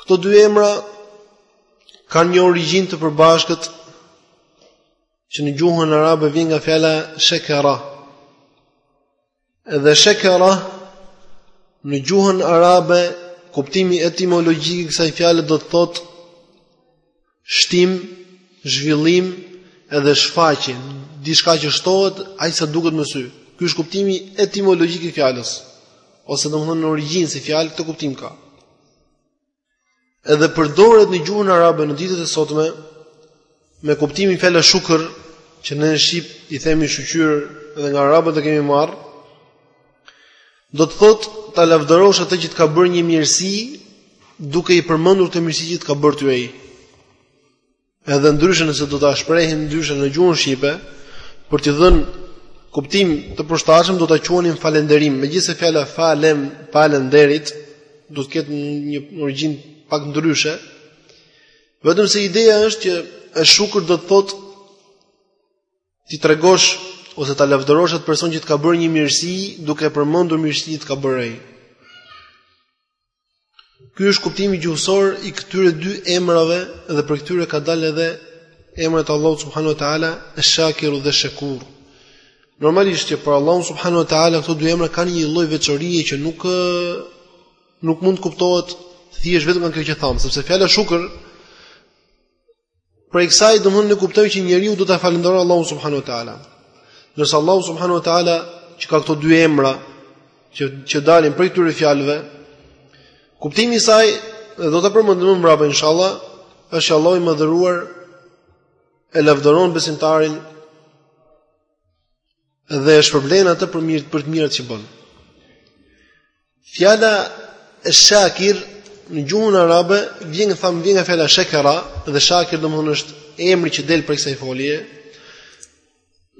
Këto dy emra kanë një origjinë të përbashkët që në gjuhën arabe vjen nga fjala shekara. Edhe shekara në gjuhën arabe kuptimi etimologjik i kësaj fjale do të thotë shtim, zhvillim edhe shfaqje, diçka që shtohet aq sa duket me sy. Ky është kuptimi etimologjik i fjalës, ose domthonë në origjinë si fjalë këtë kuptim ka. Edhe përdoret në gjuhën arabe në ditët e sotme me kuptimin fjala shukr, që në shqip i themi shyqyr dhe nga arabët e kemi marr. Do të thotë ta lavdërosh atë që të ka bërë një mirësi duke i përmendur atë mirësi që të ka bërë ty ai. Edhe ndryshe nëse do ta shprehim ndryshe në gjuhën shqipe, për t'i dhënë kuptim të përshtatshëm do ta quanim falënderim. Megjithëse fjala falem, falënderit do të ketë një origjinë pak ndryshe, vetëm se ideja është që esh-shukr do të thotë t'i tregosh ose ta lavdërosh atë person që të ka bërë një mirësi duke përmendur mirësinë që të ka bërë ai. Ky është kuptimi gjuhësor i këtyre dy emrave dhe prej këtyre ka dalë edhe emrat e Allahut subhanahu teala, Ash-Shakiru dhe Shakur. Normalisht që për Allahun subhanahu teala këto dy emra kanë një lloj veçorie që nuk nuk mund të kuptohet thjesht vetëm nga kjo që tham, sepse fjala shukr Prej kësaj do mund të kuptojmë që njeriu do ta falënderojë Allahun subhanahu teala. Ndërsa Allahu subhanahu teala që ka këto dy emra që që dalin prej këtyre fjalëve, kuptimi i saj dhe do ta përmendim më mbrapa inshallah, është që Allahu i madhëruar e lavdëron besimtarin Dhe e shpërblen atë për mirë për të mirat që bën. Fjala esh-shakir në gjuhën arabe vjen nga tham vjen nga fjala shakara dhe shakir domthonë është emri që del prej kësaj folje.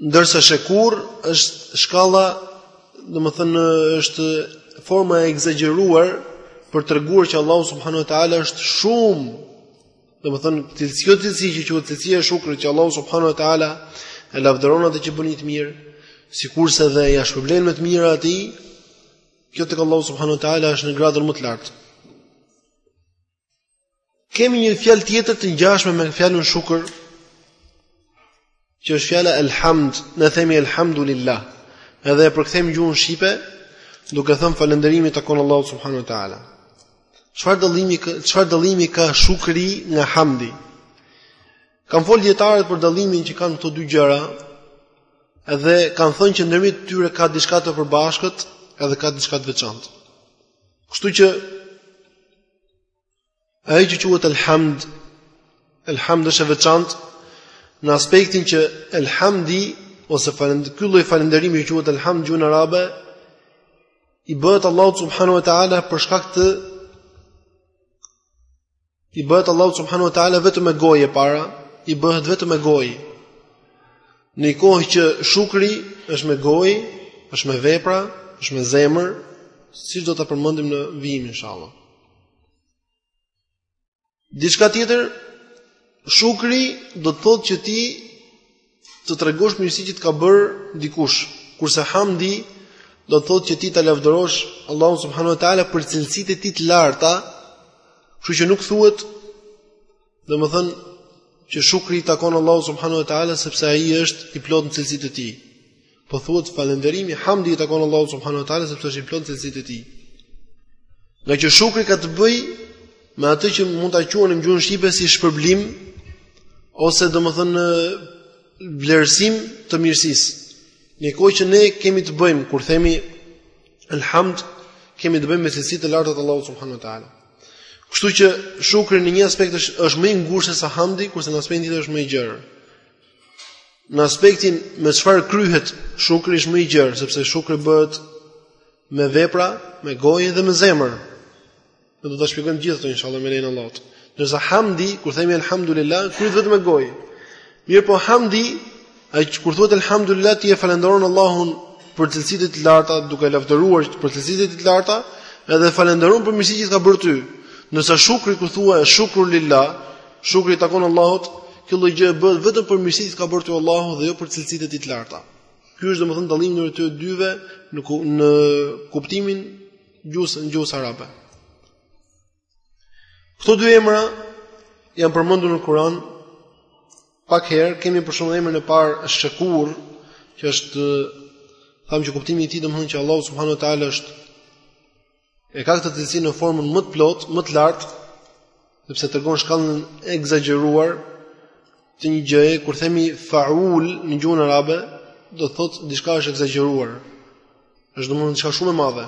Ndërsa shakur është shkalla domthonë është forma e ekzagjeruar për të treguar që Allahu subhanahu wa taala është shumë Domethënë, kjo cilësi që quhet cilësia e shukrit që Allahu subhanahu wa taala e lavdëron atë që bën një të mirë, sikurse dhe ia shpërblen me të mira atij, kjo tek Allahu subhanahu wa taala është në gradën më të lartë. Kemi një fjalë tjetër të ngjashme me fjalën shukr, Që është fjala elhamd, ne themi elhamdulillah. Edhe e përkthejmë gjuhën shqipe duke thënë falënderimi takon Allahut subhanuhu teala. Çfarë dallimi çfarë dallimi ka shukri nga hamdi? Kanë fol dijetarët për dallimin që kanë këto dy gjëra, edhe kanë thënë që ndërmjet tyre ka diçka të përbashkët, edhe ka diçka të veçantë. Kështu që Ajo që quhet Elhamd, Elhamd është e veçantë në aspektin që Elhamdi ose falend ky lloj falënderimi që quhet Elhamd gjuhën arabe i bëhet Allahu subhanahu wa taala për shkak të i bëhet Allahu subhanahu wa taala vetëm me gojë e para, i bëhet vetëm me gojë. Në një kohë që shukri është me gojë, është me vepra, është me zemër, siç do ta përmendim në vijim inshallah. Diçka tjetër, shukri do të thotë që ti të tregosh mirësi që të ka bërë dikush, kurse hamdi do të thotë që ti ta lavdërosh Allahun subhanuhu teala për cilësitë e tij të larta, kështu që nuk thuhet Domethënë që shukri i takon Allahut subhanu e ta'ala sepse ai është i plotë në cilësitë e tij. Po thuhet falënderimi, hamdi i takon Allahut subhanu e ta'ala sepse është i plotë në cilësitë e tij. Ngaqë shukri ka të bëjë me atë që mund ta quanim në gjuhën shqipe si shpërblim ose domethënë vlerësim të mirësisë. Në një kohë që ne kemi të bëjmë, kur themi elhamd, kemi të bëjmë me cilësitë e larta të Allahut subhanu e ta'ala. Kështu që shukri në një aspekt është është më i ngushtë sesa hamdi, kurse në aspektin tjetër është më i gjerë. Në aspektin me çfarë kryhet shukri është më i gjerë, sepse shukri bëhet me vepra, me gojë dhe me zemër. Ne do t'i shpjegojmë të gjitha ato inshallah me lejen e Allahut. Ndërsa hamdi, kur themi alhamdulillah, kryhet vetëm me gojë. Mirëpo hamdi Ai që kur thuhet elhamdulillah ti e falënderon Allahun për cilësitë e tij të larta, duke lavdëruar për cilësitë e tij të larta, edhe falënderon për mirësitë që të ka bërë ty. Ndërsa shukri kur thua shukru lillah, shukri i takon Allahut, kjo lloj gjë bëhet vetëm për mirësitë që të ka bërë ty Allahu dhe jo për cilësitë e tij të larta. Ky është domethënë dallimi në mes të dyve në në kuptimin gjuhës gjuhës arabe. Këto dy emra janë përmendur në Kur'an pak herë, kemi për shembull emrin e parë Shakur, që është thamë që kuptimi i tij domethënë që Allahu subhanahu wa taala është e ka këtë cilësi në formën më të plotë, më të lartë, sepse tregon shkallën e ekzagjeruar të një gjëje kur themi faul në gjuhën arabe do të thotë diçka është ekzagjeruar. Është domethënë diçka shumë e madhe.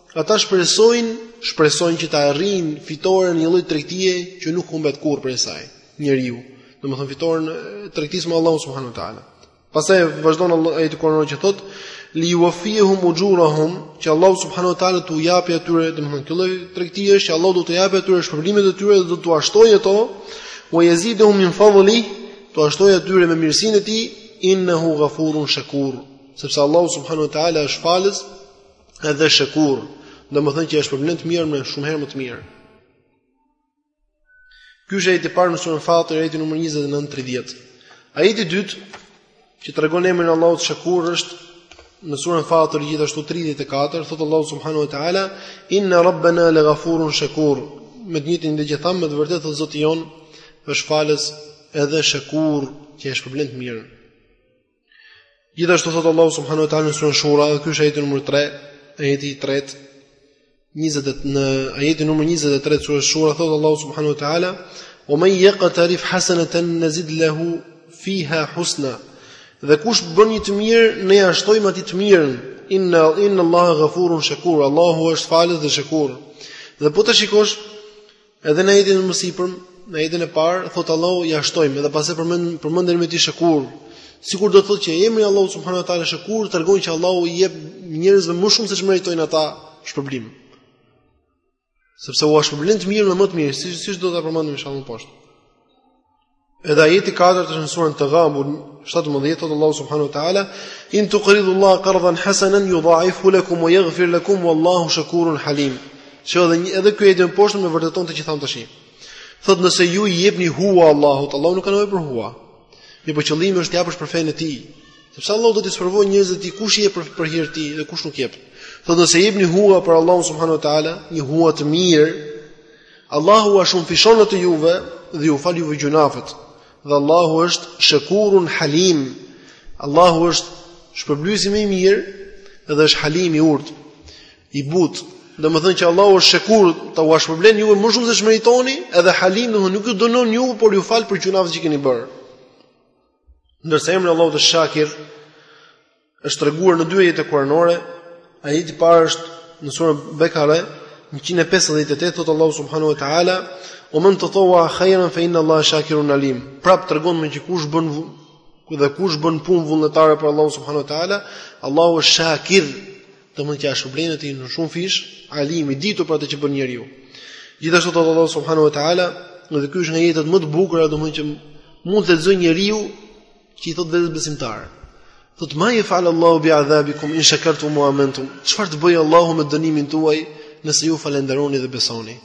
Ata shpresojnë, shpresojnë që ta arrijnë fitoren një lloj tregtie që nuk humbet kurrë prej saj. Njeriu, domethënë fitoren e tregtisë me Allahu subhanahu wa taala. Pastaj vazhdon Allahu ajeti kuranor që thotë li yuafihum ujurahum që Allah subhanahu wa taala t'u japi atyre domethënë kjo lloj tregtie është që Allahu do t'u japi atyre shpërblimet e tyre dhe do t'ua shtojë ato wa yaziduhum min fadlih t'ua shtojë atyre me mirësinë e tij innahu ghafurun shakur sepse Allah subhanahu wa taala është falës edhe shakur, domethënë që e shpërblen të mirën me shumë herë më të mirë. Ky është ajeti i parë në surën Fatir, ajeti numër 29-30. Ajeti i dytë që tregon emrin e Allahut Shakur është në surën Fatir gjithashtu 34, thotë Allahu subhanahu wa taala, "Inna rabbana laghafurun shakur." Me të njëjtin siç e thamë me të vërtetë thotë Zoti jonë, është falës edhe shakur, që është për të mirë. Gjithashtu thot Allahu subhanahu wa taala në surën Shura, dhe ky është ajeti numër 3, ajeti i tretë, 20 në ajeti numër 23 të surës Shura thot Allahu subhanahu wa taala, "Wa men yaqtarif hasanatan nazid lahu fiha husna." Dhe kush bën një të mirë, ne ja shtojmë atij të mirën. Inna inna Allahu ghafurun shakur. Allahu është falës dhe shakur. Dhe po ta shikosh Edhe në ajetin e mësipërm, në ajetin e parë, thot Allahu ja shtojmë dhe pastaj përmend përmend emrin e tij shekur. Sikur do të thotë që emri i Allahut subhanahu wa taala shekur tregon që Allahu i jep njerëzve më shumë se ç'meritojnë ata shpërblim. Sepse ua shpërblen të mirën me më të mirë, siç siç do ta përmendim inshallah më poshtë. Edhe ajeti i 4 është në surën Tegabun, 17, thotë Allahu subhanahu wa taala, "In tuqridu Allah qardan hasanan yudha'ifhu lakum wa yaghfir lakum wallahu shakurun halim." Që edhe një, edhe ky ajeti më poshtë e vërteton atë që thamë tash. Thotë nëse ju i jepni hua Allahut, Allahu nuk ka nevojë për hua. Mirëpo qëllimi është të japësh për fenë e tij. Sepse Allahu do të sprovojë njerëzit kush i jep për, për hir të tij dhe kush nuk jep. Thotë nëse jepni hua për Allahun subhanahu wa taala, një hua të mirë, Allahu ua shumëfishon atë juve dhe ju fal juve gjunafet. Dhe Allahu është Shakurun Halim. Allahu është shpërblyesi më i mirë dhe është Halim i urtë, i butë. Domethënë që Allahu është Shakur, ta ua shpërblen juve më shumë se ç'meritoni, edhe Halim domethënë nuk ju dënon ju, por ju fal për gjunafet që keni bërë. Ndërsa emri i Allahut esh-Shakir Është treguar në dy ajete kuranore, ajeti i parë është në surën Bekare 158 thot Allahu subhanahu wa taala, "Wa men tatawa khayran fa inna Allaha shakirun alim." Prapë tregon me që kush bën dhe kush bën punë vullnetare për Allahu subhanahu wa taala, Allahu është shakir, do të thotë që ja shpërblen atë në shumë fish, alim i ditur për atë që bën njeriu. Gjithashtu thot Allahu subhanahu wa taala, dhe ky është nga ajetet më të bukura, do të thotë që mund të lexojë njeriu Ti thot vetë besimtar. Thot ma jafal Allahu bi azabikum in shakartum wa amantum. Çfarë të bëj Allahu me dënimin tuaj nëse ju falënderoni dhe besoni?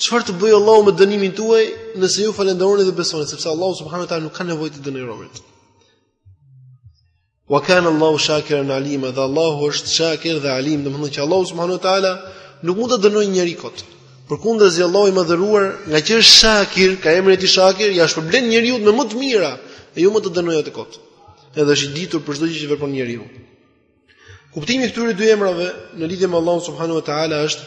Çfarë të bëj Allahu me dënimin tuaj nëse ju falënderoni dhe besoni, sepse Allahu subhanahu wa taala nuk ka nevojë të dënojë robërit. Wa kana Allahu shakiran alima, dhe Allahu është shakir dhe alim, domethënë që Allahu subhanahu wa taala nuk mund të dënojë njeri kot. Përkundazi Allahu i madhëruar, ngaqë është shakir, ka emrin e tij shakir, ja shpërblen njeriut me më të mira, e jo mund ta dënojë atë kot. Edhe është i ditur për çdo gjë që vepron njeriu. Kuptimi i këtyre dy emrave në lidhje me Allahun subhanahu wa taala është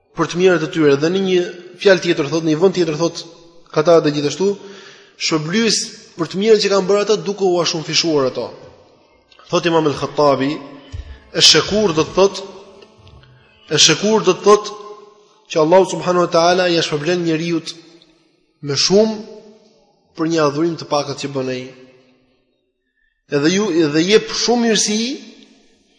për të mirat e tyre dhe në një fjalë tjetër thotë në një vend tjetër thotë kata dhe gjithashtu shpërblyes për të mirën që kanë bërë ata duke ua shumëfishuar ato. Thotë Imam al-Khattabi, "Ash-shakur do të thotë ash-shakur do të thotë që Allahu subhanahu wa taala ia shpërblen njeriut me shumë për një adhurim të pakët që bën ai. Edhe ju dhe jep shumë mirësi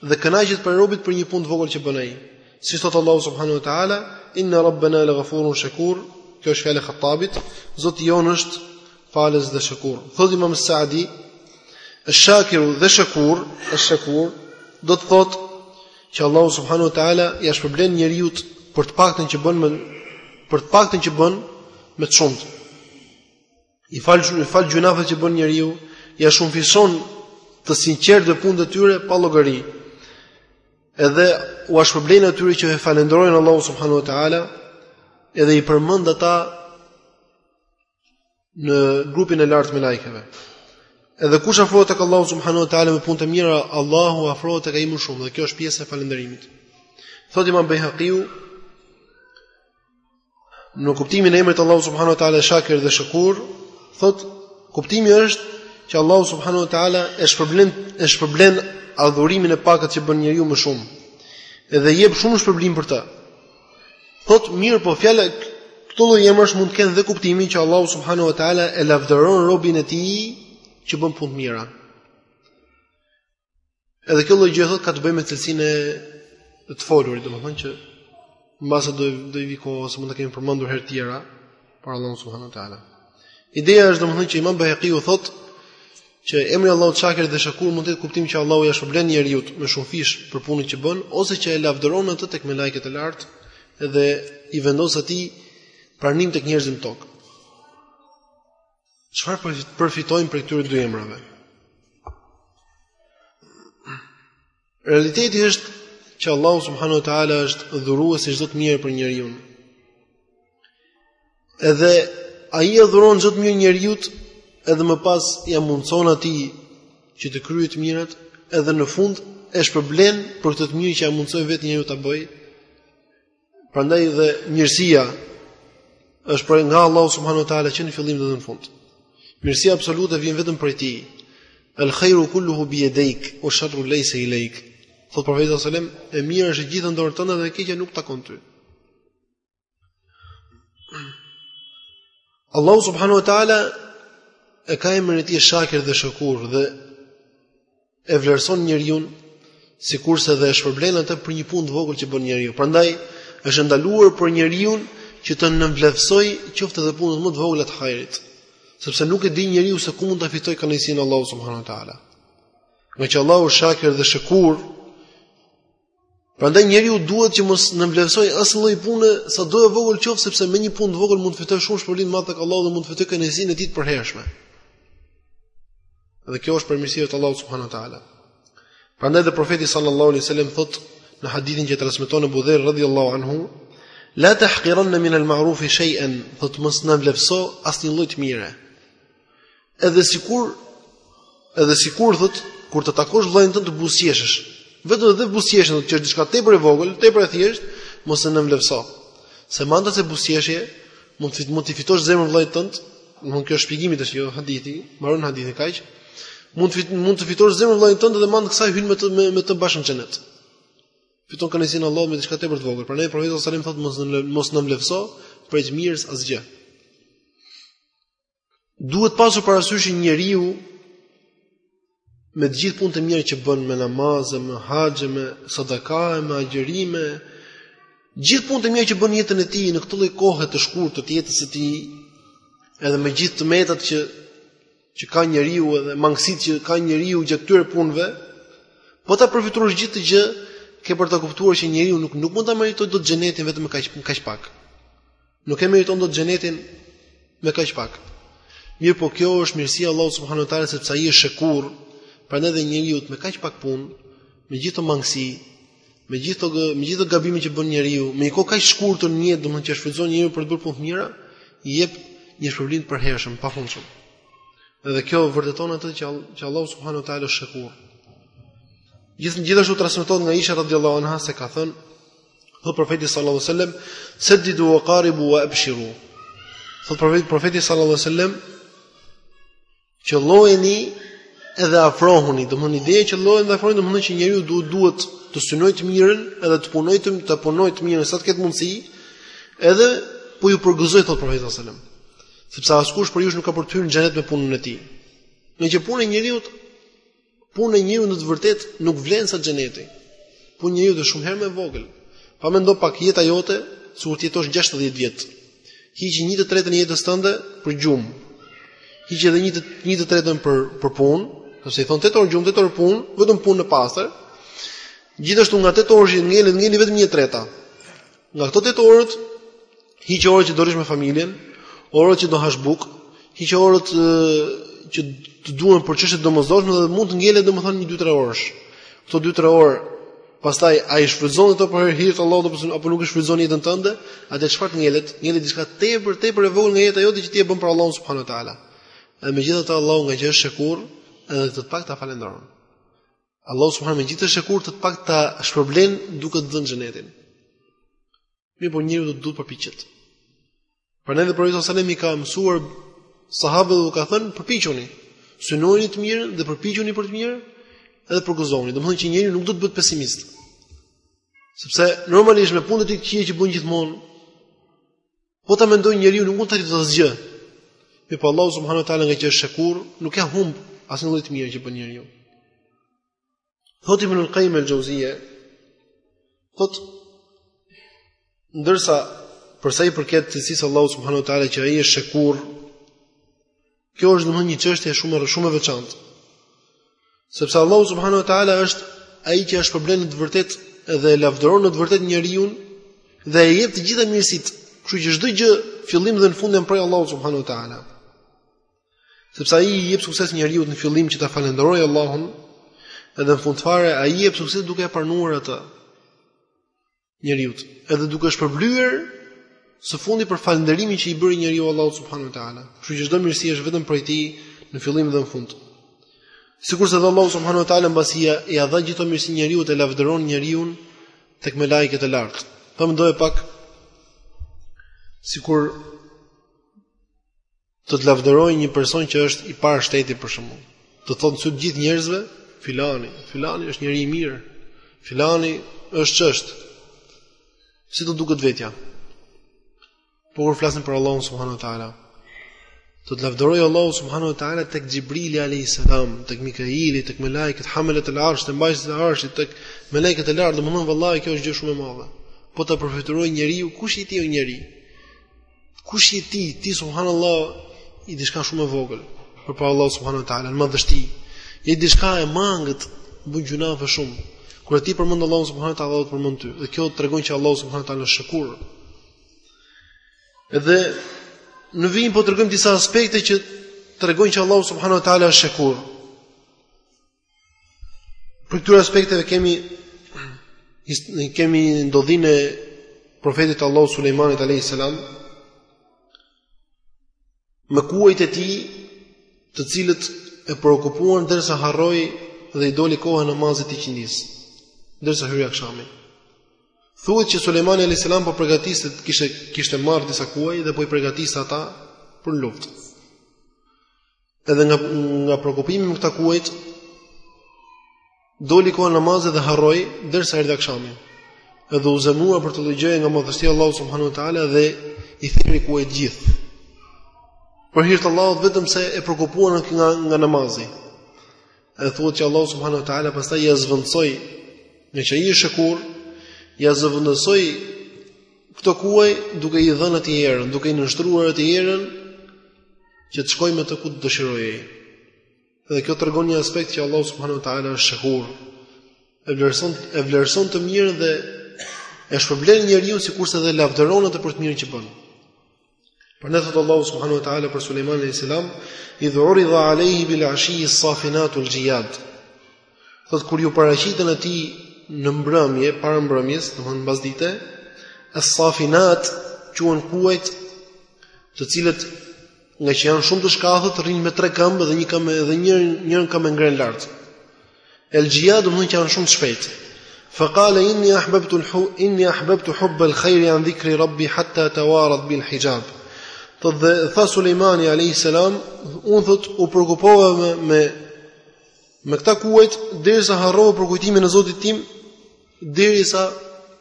dhe kënaqet prej robit për një punë të vogël që bën ai. Siç thot Allahu subhanahu wa taala, inna rabbana laghafurun shakur, kjo është fjala e Khattabit, Zoti jonë është falës dhe shakur. Thot Imam Sa'di, "Ash-shakiru dhe shakur, ash-shakur do të thotë që Allahu subhanahu wa taala ia shpërblen njeriut për të paktën që bën me për të paktën që bën me të shumtë. I fal i fal gjynafet që bën njeriu, ja shumëfishon të sinqertëve punët e tyre pa llogari. Edhe ua shpërblen atyre që e falendrojnë Allahu subhanahu wa taala, edhe i përmend ata në grupin e lartë melajkeve. Edhe kush afrohet tek Allahu subhanahu wa taala me punë të mira, Allahu afrohet tek ai më shumë dhe kjo është pjesë e falënderimit. Thotë Imam Bejhaqiu, Në kuptimin e emrit Allahu subhanahu wa taala Shakir dhe Shakur, thot kuptimi është që Allahu subhanahu wa taala e shpërblen e shpërblen adhurimin e pakët që bën njeriu më shumë. Edhe jep shumë shpërblim për të. Thot mirë, po fjala këto lloj emrash mund të kenë dhe kuptimin që Allahu subhanahu wa taala e lavdëron robin e tij që bën punë të mira. Edhe kjo lloj gjë thotë ka të bëjë me cilësinë e të folurit, domethënë që mbase do do i vi koha ose mund ta kemi përmendur herë të tjera për Allahun subhanahu wa taala. Ideja është domethënë që Imam Bejhaqiu thotë që emri Allahut Shakir dhe Shakur mund të ketë kuptim që Allahu ia shpërblen njeriut me shumëfish për punën që bën ose që e lavdëron atë tek melajket e lartë dhe i vendos atij pranim tek njerëzit në tokë. Çfarë përfitojmë prej këtyre dy emrave? Realiteti është që Allahu subhanahu wa taala është dhuruesi i çdo të mire për njeriun. Edhe ai e dhuron çdo të mirë njeriut, edhe më pas ia mundëson atij që të kryejë të mirat, edhe në fund e shpërblen për këtë të mirë që ia mundësoi vetë njeriut ta bëjë. Prandaj dhe mirësia është nga Allahu subhanahu wa taala që në fillim dhe në fund. Mirësia absolute vjen vetëm prej tij. El khairu kulluhu bi yadayk wa sharru laysa ilayk. Thotë profeti sallallahu alajhi wasallam, e mira është e gjitha në dorën tënde dhe e keqja nuk të takon ty. Allahu subhanahu wa taala e ka emrin e tij Shakir dhe Shakur dhe e vlerëson njeriun sikurse dhe e shpërblen atë për një punë të vogël që bën njeriu. Prandaj është e ndaluar për njeriun që të nënvleftësojë qoftë edhe punën më të vogël të hajrit, sepse nuk e di njeriu se ku mund ta fitojë kënaqësinë e Allahut subhanahu wa taala. Meqë Allahu është shakir dhe shekur, Prandaj njeriu duhet që mos nënvleftësojë asnjë lloj pune, sado e vogël qoftë, sepse me një punë të vogël mund të fitojë shumë shpërblim të madh tek Allahu dhe mund të fitojë kënaqësinë e tij të përhershme. Dhe kjo është prej mirësive të Allahut subhanahu wa ta'ala. Prandaj dhe profeti sallallahu alaihi wasallam thotë në hadithin që e transmeton Abu Dherr radhiyallahu anhu, la tahqiranna min al-ma'ruf shay'an, thotë mos nënvleftëso asnjë lloj të mire. Edhe sikur edhe sikur thotë kur të takosh vëllanë tënd të buzëqeshësh, vetëm edhe buzëqeshja domethënë që është diçka tepër e vogël, tepër e thjeshtë, mos e nënvlerëso. Se me anë të asaj buzëqeshjeje mund të mund të fitosh zemrën e vëllait tënd, domethënë ky shpjegimi tash jo hadithi, mbaron hadithi kaq. Mund të mund të fitosh zemrën e vëllait tënd dhe me anë të kësaj hyn me të me, me të bashkë në xhenet. Fiton kënaqësinë e Allahut me diçka tepër të vogël. Prandaj profeti sallallahu alajhi wasallam thotë mos mos nënvlerëso prej së mirës asgjë. Duhet pasur parasysh që njeriu me të gjithë punët e mira që bën me namaze, me haxhe, me sadaka, me agjërime, gjithë punët e mira që bën në jetën e tij në këtë lloj kohe të shkurtër të jetës së tij, edhe me gjithë të metat që që ka njeriu edhe mangësitë që ka njeriu gjatë këtyre punëve, po ta përfytyrosh gjithë këtë gjë, ke për ta kuptuar që njeriu nuk nuk mund ta meritojë dot xhenetin vetëm me kaq kaq pak. Nuk e meriton dot xhenetin me kaq pak. Mirëpo kjo është mirësia e Allahut subhanahu teala sepse ai është shekur, prandaj dhe njeriut me kaq pak punë, me gjithë ato mangësi, me gjithë me gjithë ato gabime që bën njeriu, me një kohë kaq të shkurtër në jetë, domethënë që shfrytëzon njeriu për të bërë punë të mira, i jep një shpërblim të përhershëm, të pafundshëm. Dhe kjo vërteton atë që që Allahu subhanahu wa taala është shekur. Gjithë gjithashtu transmetohet nga Aisha radhiyallahu anha se ka thënë Thot profeti sallallahu alaihi wasallam, "Saddidu wa qaribu wa abshiru." Thot profeti profeti sallallahu alaihi wasallam, "Qëllojeni edhe afrohuni." Domethënë ideja qëllojeni dhe afrohuni, domethënë që njeriu duhet të synojë të mirën, edhe ta punojë të mirën sa të ketë mundësi, edhe po ju përgëzoj thot profeti sallallahu alaihi wasallam. Sepse askush prej jush nuk ka për të hyrë në xhenet me punën e tij. Meqë puna e njeriut Puna e njeriut në të vërtetë nuk vlen sa xheneti. Puna e njeriut është shumë herë më e vogël. Pa mendo pak jeta jote, sikur të jetosh 60 vjet. Hiq 1/3 të jetës tënde për gjumë. Hiq edhe 1/3 për punë, sepse i thon 8 orë gjumë, 8 orë punë, vetëm punë e pastër. Gjithashtu nga 8 orë ngelet ngeli vetëm 1/3. Nga këto tetë orët, hiqi orët që do rrish me familjen, orët që do hash bukë, hiqi orët që të duhen për çështje të domosdoshme dhe mund të ngelet domethënë një 2-3 orësh. Këto 2-3 orë Pastaj a i shfrytëzon këto për hir të Allahut apo nuk e shfrytëzon jetën tënde? Atë çfarë të ngelet? Ngelet diçka tepër, tepër e vogël nga jeta jote që ti e bën për Allahun subhanuhu teala. Dhe megjithatë Allahu ngaqë është shekur, edhe të paktën ta falënderon. Allahu subhanehu meqë është shekur të paktën ta shpërblen duke të dhënë xhenetin. Mirëpo njeriu do të duhet përpiqet. Prandaj dhe profeti sallallahu alaihi wasallam i ka mësuar sahabët dhe u ka thënë përpiquni. Synojni të mirë dhe përpiquni për të mirë edhe përgëzoni. Domethënë që njeriu nuk do të bëhet pesimist. Sepse normalisht me punët e tij që i bën gjithmonë Po ta mendoj njeriu nuk mund të thotë asgjë. Mirëpo Allahu subhanahu wa taala ngaqë është shekur, nuk ia humb asnjë lloj të mirë që bën njeriu. Thot Ibn al-Qayyim al-Jauziyja, thot ndërsa për sa i përket cilësisë së Allahut subhanahu wa taala që ai është shekur, Kjo është domethënë një çështje shumë e veçantë. Sepse Allahu subhanahu wa taala është ai që shpërblen në të vërtetë dhe e lavdëron në të vërtetë njeriun dhe e jep të gjitha mirësitë. Kështu që çdo gjë fillim dhe në fund janë prej Allahut subhanahu wa taala. Sepse ai i jep sukses njeriut në fillim që ta falënderojë Allahun, edhe në fund fare ai i jep sukses duke e pranuar atë. njeriut. Edhe duke shpërblyer së fundi për falënderimin që i bëri njeriu Allahut subhanahu wa taala. Kështu që çdo mirësi është vetëm prej tij në fillim dhe në fund. Sikurse dhe Allahu subhanahu wa taala mbasi ia dha gjithë mirësitë njeriut e lavdëron njeriun tek melaiket e larta. Pa mendoje pak sikur Të të lavdërojë një person që është i parë shteti për shembull. Të thotë në sy të gjithë njerëzve, filani, filani është njeri i mirë. Filani është ç'është. Si do të duket vetja? Po kur flasim për Allahun subhanuhu teala. Të të lavdërojë Allahu subhanuhu teala tek Xhibrili alayhis salam, tek Mikaili, tek Melaiket, Hamalet al-Arsh, tek Mbajtës e Arshit, tek Melaiket e larta, domthonë vallahi kjo është gjë shumë e madhe. Po ta përfytyrojë njeriu, kush je ti o njeri? Kush je ti? Ti subhanallah je diçka shumë e vogël përpara Allahut subhanahu wa taala, në madhështi. Je diçka e mangët, bën gjynahe shumë. Kur ti përmend Allahun subhanahu wa taala, do të përmendë ty. Dhe kjo tregon që Allahu subhanahu wa taala është shakur. Edhe në vijim po tregojmë disa aspekte që tregojnë që Allahu subhanahu wa taala është shakur. Prej këtyre aspekteve kemi kemi ndodhinë e profetit të Allahut Sulejmanit alayhis salam me kuajt e tij, të cilët e preokupuan derisa harroi dhe i doli koha e namazit të iqindisë, derisa hyri akshami. Thuhet që Sulejmani alayhis salam po përgatiste kishte kishte marrë disa kuaj dhe po i përgatiste ata për luftë. Edhe nga nga preokupimi me këta kuaj i doli koha e namazit dhe harroi derisa erdhi akshami. Edhe u zemërua për të lëgjë nga madhështia e Allahut subhanahu wa taala dhe i theri kuajt të gjithë. Për hir të Allahut vetëm se e preokupuan nga nga namazi. Edhe thuhet që Allahu subhanahu wa taala pastaj ia zëvendësoi ngaqë është shekur, ia zëvendësoi këto kuaj duke i dhënë atij erën, duke i nënshtruar atij erën që të shkojë me të ku të dëshirojë. Dhe kjo tregon një aspekt që Allahu subhanahu wa taala është shekur. E vlerëson e vlerëson të mirën dhe e shpërblen njeriun sikurse dhe e lavdëron atë për të mirën që bën. Prandaj thotë Allahu subhanahu wa taala për Sulejmanin alayhis salam, "Idh uridha alayhi bil ashi as-safinatu al-jiyad." Thotë kur iu paraqitën atij në mbrëmje, para mbrëmjes, domthonë mbas dite, as-safinat quhen kuajt, të cilët nga që janë shumë të shkathët, rrinë me tre këmbë dhe një këmbë dhe një njërën këmbë e ngrenë lart. El jiyad domthonë që janë shumë të shpejtë. Fa qala inni ahbabtu al-hu inni ahbabtu hubb al-khair an dhikri rabbi hatta tawarat bil hijab. Edhe tha Sulejmani alayhis salam, unë thotë u preokupova me Me këta kuaj derisa harrova për kujtimin e Zotit tim, derisa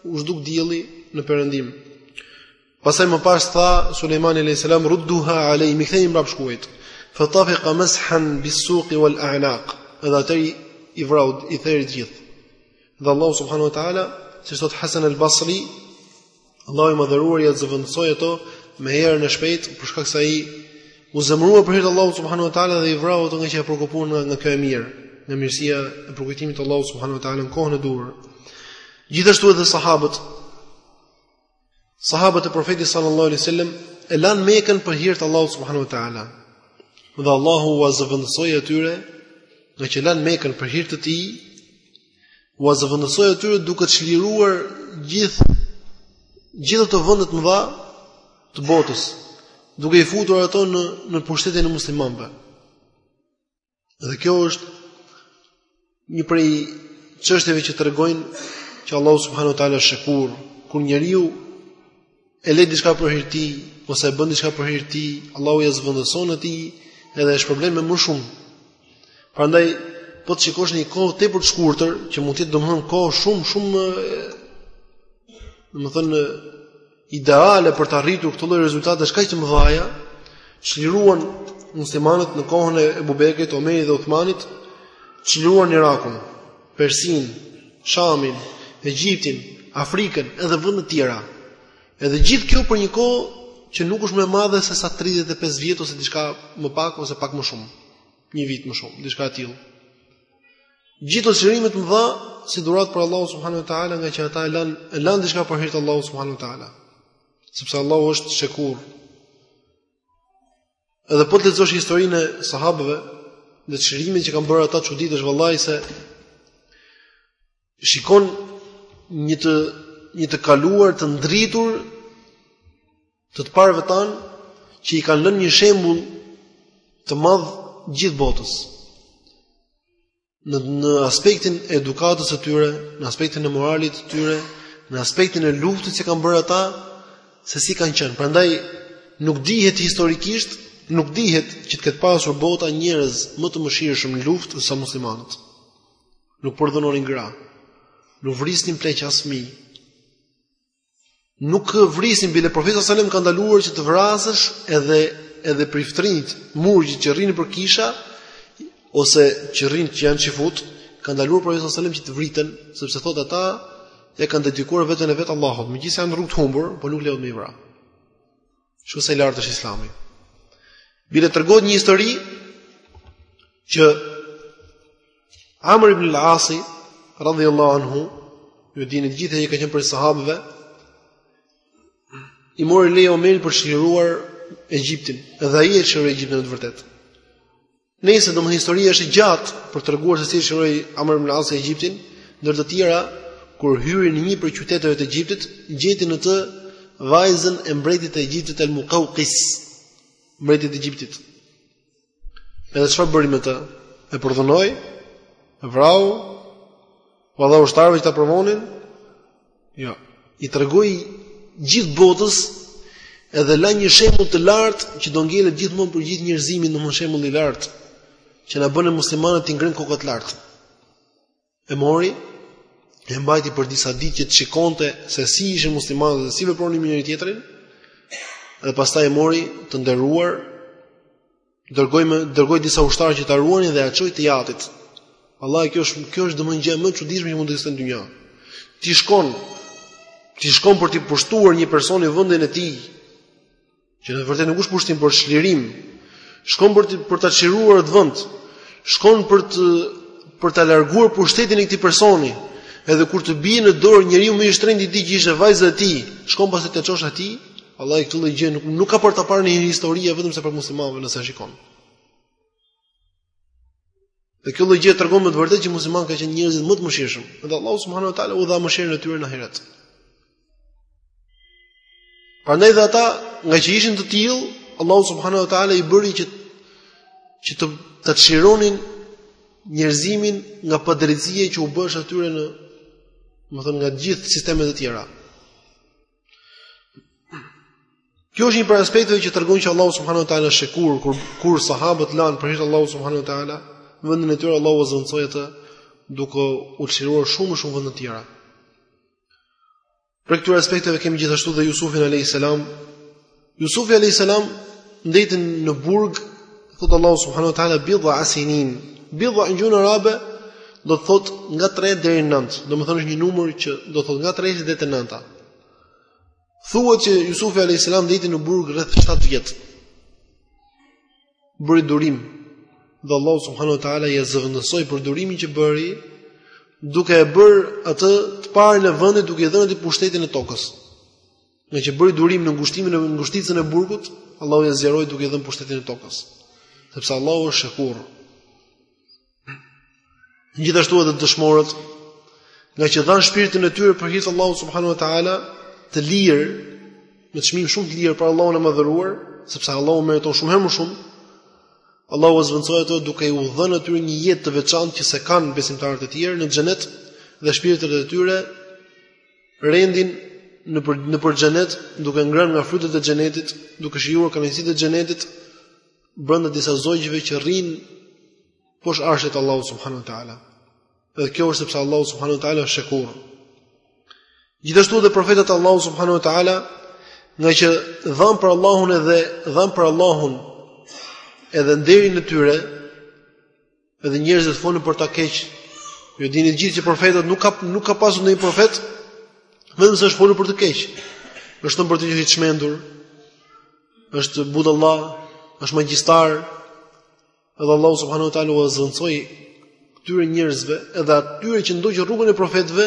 u zhduk dielli në perëndim. Pastaj më pas tha Sulejmani alayhis salam rudduha alay mi ktheni mbrapsht kuajt. Fa tafiqa mashan bis suq wal a'naq. Edhe atëherë i vrau i theri të gjithë. Dhe Allah subhanahu wa taala, siç thotë Hasan al-Basri, Allahu i Madhëruar ia zëvendësoi ato me erën e shpejtë për shkak se ai u zemërua për hir të Allahut subhanahu wa taala dhe i vrau ato ngaqë e preokupuan nga, nga kjo e mirë, nga mirësia e përkujtimit të Allahut subhanahu wa taala në kohën e duhur. Gjithashtu edhe sahabët sahabët e profetit sallallahu alaihi wasallam e lanë Mekën për hir të Allahut subhanahu wa taala. Dhe Allahu ua zëvendësoi atyre, ngaqë lanë Mekën për hir të tij, ua zëvendësoi atyre duke çliruar gjithë gjithë ato vende të mëdha të botës, duke i futur ato në, në pushtetin e muslimanëve. Dhe kjo është një prej çështjeve që tregojnë që Allahu subhanahu taala është shekur, kur njeriu e lë diçka për hir të tij ose e bën diçka për hir të tij, Allahu ia zvendëson atij edhe e shpërblen me më shumë. Prandaj po të shikosh një kohë tepër të shkurtër që mund të jetë domthon kohë shumë shumë domthon ideale për të arritur këto lloj rezultatesh kaq të mëdha, çliruan muslimanët në kohën e Ebubekrit, Omerit dhe Uthmanit, çliruan Irakun. Persinë, Shamin, Egjiptin, Afrikën edhe vende të tjera. Edhe gjithë kjo për një kohë që nuk është më e madhe se sa 35 vjet ose diçka më pak ose pak më shumë. Një vit më shumë, diçka e tillë. Gjithë çlirimet e mëdha si dhuratë prej Allahut subhanahu wa taala ngaqë ata e lanë e lanë diçka për hir të Allahut subhanahu wa taala. Sepse Allahu është shekur. Edhe po të lexosh historinë e sahabëve, në çlirimin që kanë bërë ata çuditesh vëllai se shikon një të një të kaluar të ndritur të të parëve tanë që i kanë lënë një shembull të madh gjithë botës. në në aspektin e edukatës së tyre, në aspektin e moralit të tyre, në aspektin e luftës që kanë bërë ata, se si kanë qenë. Prandaj nuk dihet historikisht, nuk dihet që të ketë pasur bota njerëz më të mëshirshëm në luftë se muslimanët. Nuk përdhunonin gra. Nuk vrisnin pleq as fëmijë. Nuk vrisnin bile profeti sallallahu alajhi wasallam ka ndaluar që të vrasësh edhe edhe priftërinjt, murgjit që rrinë nëpër kisha ose që rrinë që janë çifutë, ka ndaluar profeti sallallahu alajhi wasallam që të vriten, sepse thotë ata e kanë dedikuar veten e vet Allahut, megjithëse janë në rrugë të humbur, por nuk lejohet me i vra. Shiko sa i lartë është islami. Bile tregohet një histori që Amr ibn al-Asi, radhi Allah anhu, ju dini të gjithë ai ka qenë prej sahabëve, i mori leje Omerit për të çliruar Egjiptin, edhe ai e çliroi Egjiptin në të vërtetë. Nejse domethënë historia është e gjatë për treguar se si e çliroi Amr ibn al-As Egjiptin, ndër të tjera, kur hyri në një prej qyteteve të Egjiptit, gjeti në të vajzën e mbretit të Egjiptit al-Muqawqis, mbretit të Egjiptit. Edhe çfarë bëri me të? E përdhunoi, e vrau, Ua dha ushtarëve që ta provonin? Jo. I tregoi gjithë botës edhe la një shembull të lartë që do ngelet gjithmonë për gjithë njerëzimin, domthonë shembull i lartë që na bën ne muslimanët të ngremë kokat lart. E mori e mbajti për disa ditë që të shikonte se si ishin muslimanët dhe si vepronin me njëri tjetrin. Dhe pastaj e mori të nderuar Dërgoi me dërgoi disa ushtarë që ta ruanin dhe ia çoi të jatit. Wallahi kjo është kjo është domethënë gjëja më e çuditshme që mund të ekzistojë në dynja. Ti shkon ti shkon për të pushtuar një person në vendin e tij. Që në vërtetë nuk është pushtim, por çlirim. Shkon për të për ta çliruar atë vend. Shkon për të për ta larguar pushtetin e këtij personi. Edhe kur të bie në dorë njeriu më i shtrenjtë i tij që ishte vajza e tij, shkon pastaj ta çosh atij, Wallahi këtë lloj gjëje nuk nuk ka për ta parë në histori vetëm se prej muslimanëve nëse shikon. Dhe kjo lloj gjë tregon me të vërtetë që muslimanët kanë qenë njerëzit më të mëshirshëm. Dhe Allahu subhanahu wa taala u dha mëshirën e tyre në ahiret. Prandaj dhe ata, nga që ishin të tillë, Allahu subhanahu wa taala i bëri që që të të çlironin njerëzimin nga padrejtësia që u bëhesh atyre, domethënë, nga të gjithë sistemet e tjera. Kjo është një prej aspekteve që tregon që Allahu subhanahu wa taala është shekur kur kur sahabët lanë për hir të Allahut subhanahu wa taala, vendin e tyre Allahu ua zëvendësoi atë duke u çliruar shumë më shumë vende të tjera. Prej këtyre aspekteve kemi gjithashtu dhe Jusufin alayhis salam, Jusufi alayhis salam ndejti në burg, thotë Allahu subhanahu wa taala bidha sinin. Bidha në gjuhën arabe do të thotë nga 3 deri në 9. Domethënë është një numër që do të thotë nga 3 deri te 9. Thuhet që Jusufi alayhis salam ndejti në burg rreth 7 vjet. Bëri durim dhe Allahu subhanahu wa taala ia zëvendësoi për durimin që bëri duke e bërë atë të parin e vendit duke i dhënë atij pushtetin e tokës. Nga që bëri durim në ngushtimin e ngushticën e burgut, Allahu ia zgjeroi duke i dhënë pushtetin e tokës. Sepse Allahu është shekur. Gjithashtu edhe dëshmorët, nga që dhanë shpirtin e tyre për hir të Allahut subhanahu wa taala, të lirë, me çmim shumë të lirë për Allahun e madhëruar, sepse Allahu meriton shumë herë më shumë. Allahu ua zëvendësoi ato duke u dhënë atyre një jetë të veçantë që s'e kanë besimtarët e tjerë në xhenet dhe shpirtrat e tyre rendin në për, në për xhenet, duke ngrënë nga frytet e xhenetit, duke shijuar kënaqësitë e xhenetit brenda disa zogjve që rrin poshtë arshit të Allahut subhanuhu te ala. Dhe kjo është sepse Allahu subhanuhu te ala është shekur. Gjithashtu edhe profetët e Allahut subhanuhu te ala, ngaqë dhanë për Allahun edhe dhanë për Allahun edhe nderin e tyre, Edhe njerëzit folën për ta keq. Ju dini gjithë që profetët nuk ka nuk ka pasur ndonjë profet vetëm se është folur për të keq. Është thënë për të gjithë të çmendur. Është budalla, është magjistar. Edhe Allahu subhanahu wa taala u zënçoi këtyre njerëzve, edhe atyre që ndoqën rrugën e profetëve,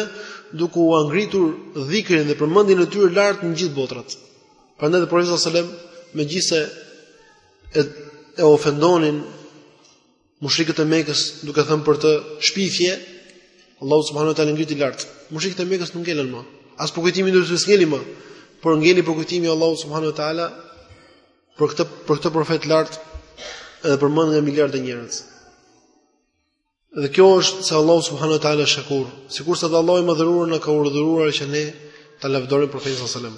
duke u ngritur dhikrin dhe përmendjen e tyre lart në gjithë botrat. Prandaj profeti sallallahu alajhi wasallam megjithëse e, e ofendonin mushrikët e Mekës duke thënë për të shpifje, Allahu subhanahu wa taala ngriti lart. Mushrikët e Mekës nuk ngelën më. As përkujtimi i tyre s'ngeli më, por ngeli përkujtimi i Allahut subhanahu wa taala për këtë për këtë profet lart edhe përmendet nga miliarda njerëz. Dhe kjo është se Allahu subhanahu wa taala shekur, sikurse Allahu i madhëruar na ka urdhëruar që ne ta lavdërojmë profetin sallallahu alajhi wasallam.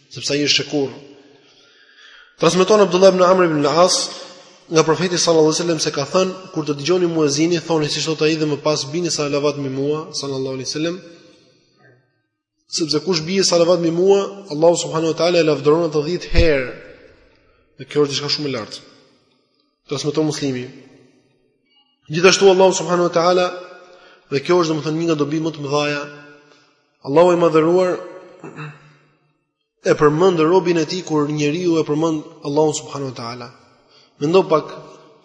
sepse ai është shekur. Transmeton Abdullah ibn Amr ibn al-As nga profeti sallallahu alajhi wasallam se ka thënë kur të dëgjoni muezinin thoni siç thotë ai dhe më pas bini salavat mbi mua sallallahu alajhi wasallam sepse kush bie salavat mbi mua Allahu subhanahu wa taala e lavdëron atë 10 herë dhe kjo është diçka shumë e lartë Transmeton Muslimi. Gjithashtu Allahu subhanahu wa taala dhe kjo është domethënë një nga dobitë më të mëdhaja. Allahu i madhëruar e përmend robin e tij kur njeriu e përmend Allahun subhanahu wa taala. Mendo pak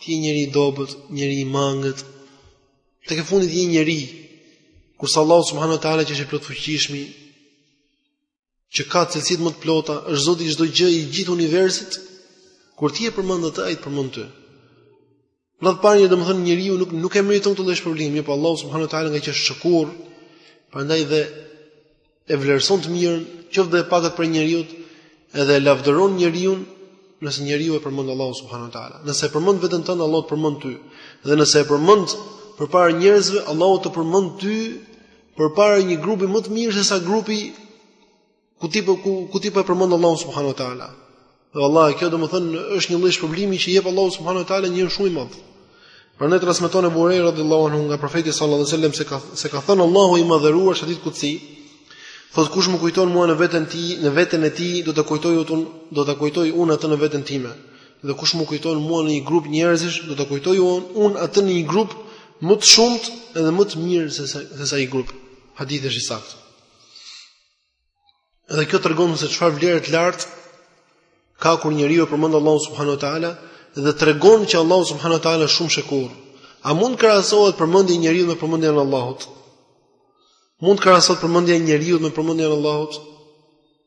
ti je njeri i dobët, njeri i mangët. Tek e fundit je njeri. Kurse Allahu subhanahu wa taala që është i plotfuqishmi, që ka cilësitë më të plota, është Zoti i çdo gjë i gjithë universit, kur ti e përmend atë, ai të përmend ty. Në të parë, domethënë njeriu nuk nuk e meriton këtë lloj shpërblimi, mirëpo Allahu subhanahu wa taala ngaqë është shekur, prandaj dhe e vlerëson të mirën, qoftë dhe e pakët prej njeriut, edhe e lavdëron njeriun nëse njeriu e përmend Allahun subhanahu wa taala. Nëse e përmend veten tënde, Allahu të përmend ty. Dhe nëse e përmend përpara njerëzve, Allahu të përmend ty përpara një grupi më të mirë se sa grupi ku ti ku, ku ti po e përmend Allahun subhanahu wa taala. Dhe vallahi kjo domethënë është një lloj shpërblimi që jep Allahu subhanahu wa taala njëherë shumë i madh. Prandaj transmeton Abu Huraira radhiyallahu anhu nga profeti sallallahu alaihi wasallam se ka se ka thënë Allahu i madhëruar në hadith kudsi, thotë kush më kujton mua në veten ti, në veten e tij, do ta kujtoj unë, do ta kujtoj unë atë në veten time. Dhe kush më kujton mua në një grup njerëzish, do të kujtoj unë un atë në një grup më të shumtë edhe më të mirë se sa, se sa ai grup. Hadithi është i saktë. Dhe kjo tregon se çfarë vlere të lartë ka kur njeriu e përmend Allahun subhanuhu teala dhe tregon që Allahu subhanuhu teala është shumë shekur. A mund të krahasohet përmendja e njeriut me përmendjen e Allahut? Mund të krahasohet përmendja e njeriut me përmendjen e Allahut?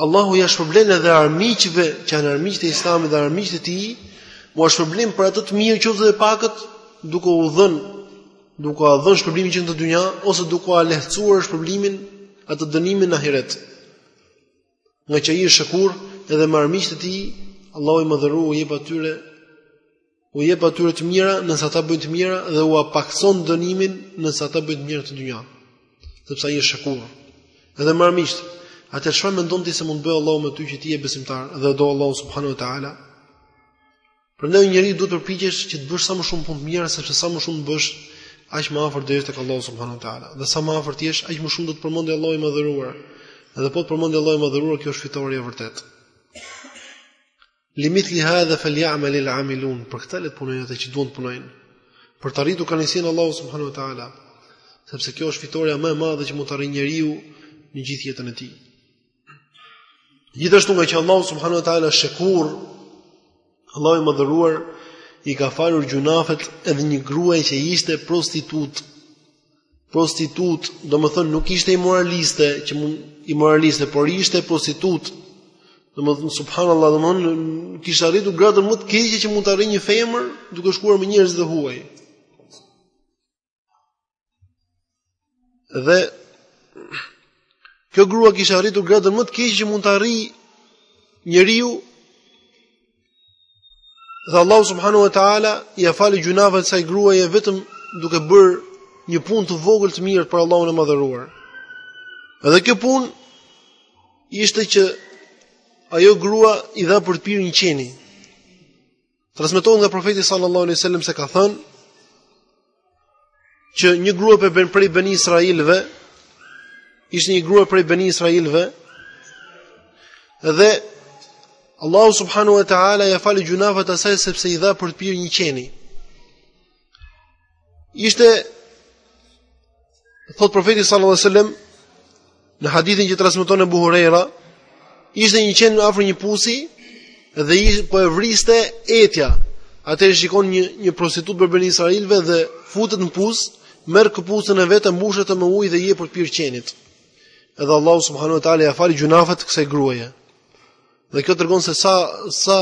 Allahu ia shpërblen edhe armiqve që janë armiq të Islamit dhe armiq të tij, ua shpërblen për atë të mirë qoftë edhe e pakët, duke u dhënë duke ua dhënë shpërblimin që në dynja ose duke ua lehtësuar shpërblimin atë dënimin në ahiret. Ngaqë ai është shekur edhe me armiqtë e tij, Allahu i madhëruar u jep atyre u jep atyre të mira nëse ata bëjnë të mira dhe ua pakson dënimin nëse ata bëjnë të mira në dynja. Sepse ai është shekur edhe me armiqtë, atëherë çfarë mendon ti se mund të bëjë Allahu me ty që ti je besimtar dhe do Allahu subhanahu wa taala? Prandaj o njeri duhet të përpiqesh që të bësh sa më shumë punë të mira sepse sa më shumë të bësh, aq më afër do jesh tek Allahu subhanahu wa taala. Dhe sa më afër t'i jesh, aq më shumë do të përmendë Allahu i madhëruar. Edhe po të përmendi Allahu i madhëruar, kjo është fitorja e vërtetë. Limithli hadha falyamal al amilun, për këtë le të punojnë ata që duan të punojnë. Për të arritur kënaqësinë e Allahut subhanahu wa taala, sepse kjo është fitorja më e madhe që mund ta arrijë njeriu në gjithë jetën e tij. Gjithashtu ngaqë Allahu subhanahu wa taala shekur Allahu i madhëruar i ka falur gjunahet edhe një gruaje që ishte prostitutë prostitutë, domethënë nuk ishte imoraliste, që mund, imoraliste, por ishte prostitutë, domethënë, subhanallah, domethënë, kishte arritur gradën më të keqe që mund ta arrijë një femër, duke shkuar me njerëz të huaj. Dhe, kjo grua kishte arritur gradën më të keqe që mund ta arrijë njeriu, Dhe Allahu subhanahu wa taala ia fali gjunahet asaj gruaje vetëm duke bërë një punë të vogël të mirë për Allahun e madhëruar. Edhe kjo punë ishte që ajo grua i dha për të pirë një qeni. Transmetohet nga profeti sallallahu alaihi wasallam se ka thënë që një grua prej beni Israilve, ishte një grua prej beni Israilve, dhe Allahu subhanu wa ta'ala ia fali gjunahet asaj sepse i dha për të pirë një qeni. Ishte Thotë profeti sallallahu alaihi wasallam në hadithin që transmeton Ebu Hureira, ishte një qen afër një pusi dhe ishte po e vriste etja. Atëherë e shikon një një prostitutë prej beni israilve dhe futet në pus, merr këpucën e vet e mbush atë me ujë dhe i jep për të pirë qenit. Edhe Allahu subhanahu wa taala ia fali gjunahet kësaj gruaje. Dhe kjo tregon se sa sa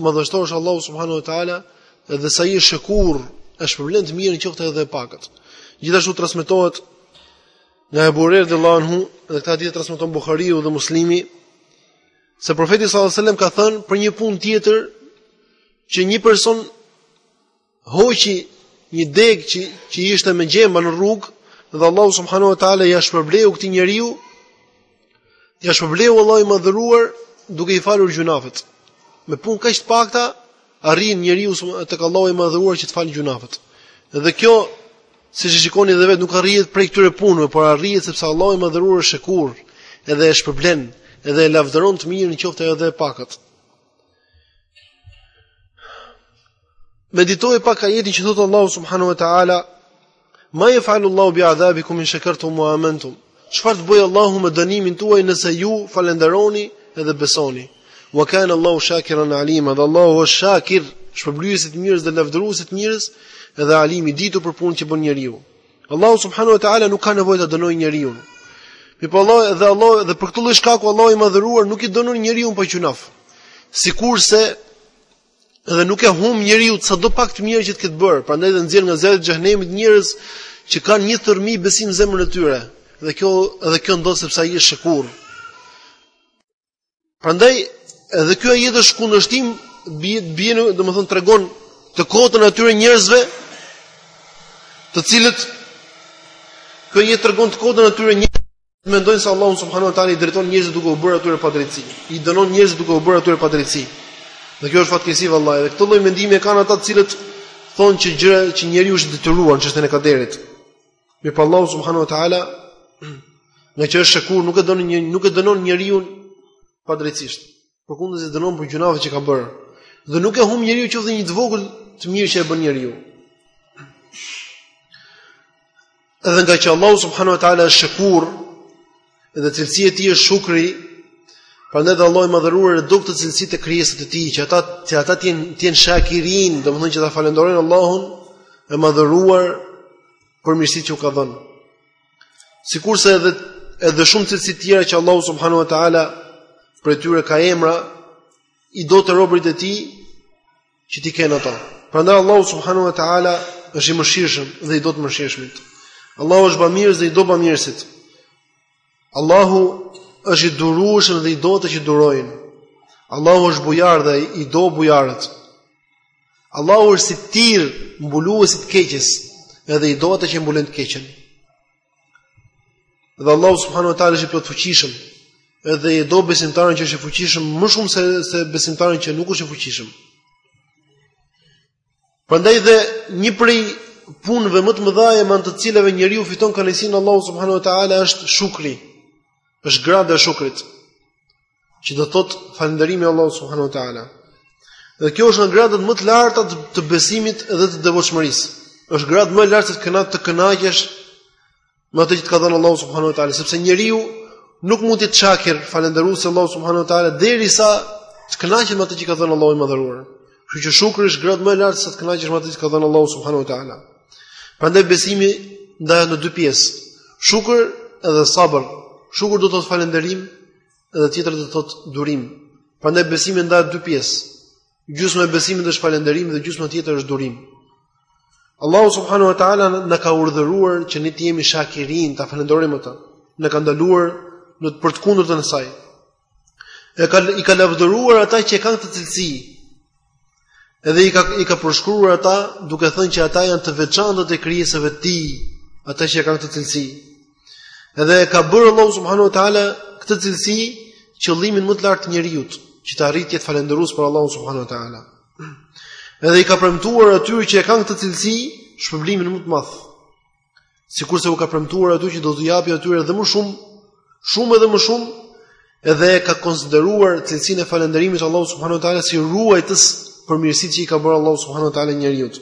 madhështor është Allahu subhanahu wa taala dhe sa ai është shekur, e shpërblen të mirën qoftë edhe e paktë. Gjithashtu transmetohet nga Abu Hurairah radhiyallahu anhu, dhe këtë hadith transmeton Buhariu dhe Muslimi, se profeti sallallahu alajhi wasallam ka thënë për një punë tjetër që një person hoqi një deg që që ishte me gjemba në rrugë dhe Allahu subhanahu wa taala ia shpërbleu këtë njeriu ia shpërbleu Allahu i madhëruar duke i falur gjunafet me punë kaq të pakta arrin njeriu tek Allahu i madhëruar që të falë gjunafet dhe kjo siç e shikoni dhe vetë nuk arrihet prej këtyre punëve por arrihet sepse Allahu i madhëruar është shekur edhe e shpërblen edhe e lavdëron të mirën qoftë edhe e paktë Meditoje pak ajetin që thotë Allahu subhanahu wa taala, "Ma yafalu Allahu bi adhabikum in shakartum wa amantum." Çfarë të bëjë Allahu me dënimin tuaj nëse ju falënderoni dhe besoni? Wa kana Allahu shakiran alima. Dhe Allahu është shakir, shpërblyesi i të mirës dhe lavdëruesi i të mirës, edhe alim, i ditur për punën që bën njeriu. Allahu subhanahu wa taala nuk ka nevojë ta dënojë njeriun. Mirëpo Allah dhe Allah dhe për këtë lloj shkaku Allahu i madhëruar nuk e dënon njeriun pa gjunaf. Sikurse dhe nuk ia humb njeriut sado pak të mirë që të ketë bërë, prandaj dhe nxjerr nga zjarri i xhehenemit njerëz që kanë një thërmi besim në zemrën e tyre. Dhe kjo dhe kjo ndodh sepse ai është shekur. Prandaj edhe ky ajet është kundërshtim bie bie domethënë tregon të kotën atyre njerëzve të cilët ky ajet tregon të kotën atyre njerëzve mendojnë se Allahu subhanahu wa taala i drejton njerëzit duke u bërë atyre padrejtësi. I dënon njerëzit duke u bërë atyre padrejtësi. Dhe kjo është fatkeqësi vallahi. Dhe këtë lloj mendimi e kanë ata të cilët thonë që gjëra që njeriu është i detyruar në çështjen e kaderit. Mirëpo Allahu subhanahu wa taala, ngaqë është shekur, nuk e dënon një nuk e dënon njeriun padrejtësisht. Përkundrazi e dënon për gjunafe që ka bërë. Dhe nuk ia humb njeriut qoftë dhe një të vogël të mirë që e bën njeriu. Edhe ngaqë Allahu subhanahu wa taala është shekur, Dhe cilësia e tij është shukri. Prandaj dhe Allahu i madhëruar e do këtë cilësi te krijesat e tij, që ata që ata të jenë të jenë shakirin, domethënë që ta falënderojnë Allahun e madhëruar për mirësitë që u ka dhënë. Sikurse edhe edhe shumë cilësi të tjera që Allahu subhanahu wa taala prej tyre ka emra, i do te robërit e tij që t'i kenë ato. Prandaj Allahu subhanahu wa taala është i mëshirshëm dhe i do të mëshirshmit. Allahu është bamirës dhe i do bamirësit. Allahu është i durueshëm dhe i do ata që durojnë. Allahu është bujar dhe i do bujarët. Allahu është sitir, mbuluesi i të keqes, edhe i do ata që mbulojnë të keqen. Dhe Allahu subhanahu wa taala është i plotfuqishëm, edhe i do besimtarin që është i fuqishëm më shumë se se besimtarin që nuk është i fuqishëm. Prandaj dhe një prej punëve më të mëdha me anë të cilave njeriu fiton kënaqësinë e Allahut subhanahu wa taala është shukri. Është grada e shukrit. që do thot falënderimi i Allahut subhanahu wa taala. Dhe kjo është në gradat më të larta të besimit dhe të devotshmërisë. Është gradë më e lartë se të kënaqesh të kënaqesh me atë që të ka dhënë Allahu subhanahu wa taala, sepse njeriu nuk mund të jetë shakir falënderues i Allahut subhanahu wa taala derisa të kënaqet me atë që ka dhënë Allahu i madhëruar. Kështu që shukri është gradë më e lartë se të kënaqesh me atë që ka dhënë Allahu subhanahu wa taala. Prandaj besimi ndahet në dy pjesë. Shukr dhe sabër. Shukr do të thotë falënderim Edhe tjetra do të thotë durim. Prandaj besimi ndahet në dy pjesë. Gjysma e besimit është falënderim dhe gjysma tjetër është durim. Allahu subhanahu wa taala na ka urdhëruar që ne të jemi shakirin, ta falënderojmë atë. Na ka ndaluar në të për të kundërtën e saj. E ka i ka lavdëruar ata që e kanë këtë cilësi. Edhe i ka i ka përshkruar ata duke thënë që ata janë të veçantët e krijesave të tij, ata që e kanë këtë cilësi. Edhe e ka bërë Allahu subhanahu wa taala këtë cilësi qëllimin më të lartë të njeriut, që të arrijë të jetë falënderues për Allahun subhanahu wa taala. Edhe i ka premtuar atyre që e kanë këtë cilësi shpërblimin më të madh. Sikurse u ka premtuar atyre që do t'i japë atyre edhe më shumë, shumë edhe më shumë, edhe ka konsideruar cilësinë e falënderimit të Allahut subhanahu teala si ruajtës për mirësitë që i ka bërë Allahu subhanahu teala njeriut.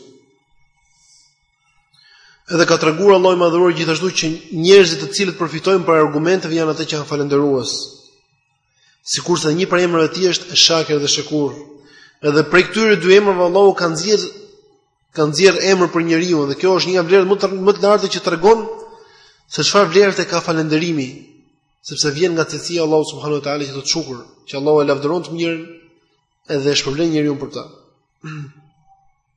Edhe ka treguar Allahu i madhëruar gjithashtu që njerëzit të cilët përfitojnë prej argumenteve janë ata që janë falënderues. Sikurse një prej emrave të tij është Shakir dhe Shekur. Edhe prej këtyre dy emrave Allahu ka nxjerr ka nxjerr emër për njeriun dhe kjo është një nga vlerat më të më të larta që tregon se çfarë vlerë ka falënderimi, sepse vjen nga cilësia e Allahut subhanahu wa taala që është Shekur, që Allahu e lavdëron të mirën edhe e shpërblen njeriun për ta.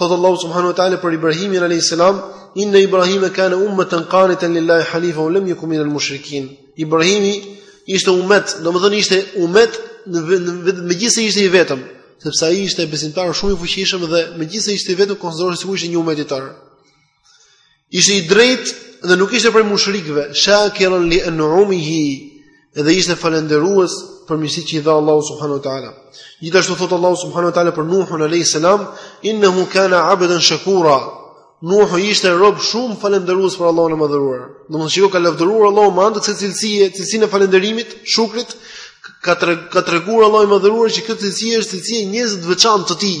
Thotë Allahu subhanahu wa taala për Ibrahimin alayhis salam, "Inna Ibrahima kana ummatan qanitan lillahi hanifa wa lam yakun minal mushrikin." Ibrahimi ishte umet, domethënë ishte umet në megjithëse ishte i vetëm, sepse ai ishte besimtar shumë i fuqishëm dhe megjithëse ishte i vetëm konsiderohej sikur ishte një umet i tërë. Ishte i drejtë dhe nuk ishte prej mushrikëve, shakiran li an'umihi, dhe ishte falënderues për mirësitë që i dha Allahu subhanahu wa taala. Gjithashtu thot Allahu subhanahu wa taala për Nuhun alayhis salam, innahu kana 'abdan shakura. Nuhu ishte rob shumë falënderues për Allahun e Madhëruar. Domethënë shiko i ka lavdëruar Allahu me anë të kësaj cilësie, cilësinë e falënderimit, shukrit, ka tre, ka treguar Allahu i Madhëruar që kjo cilësi është cilësi e njerëzve të veçantë të tij.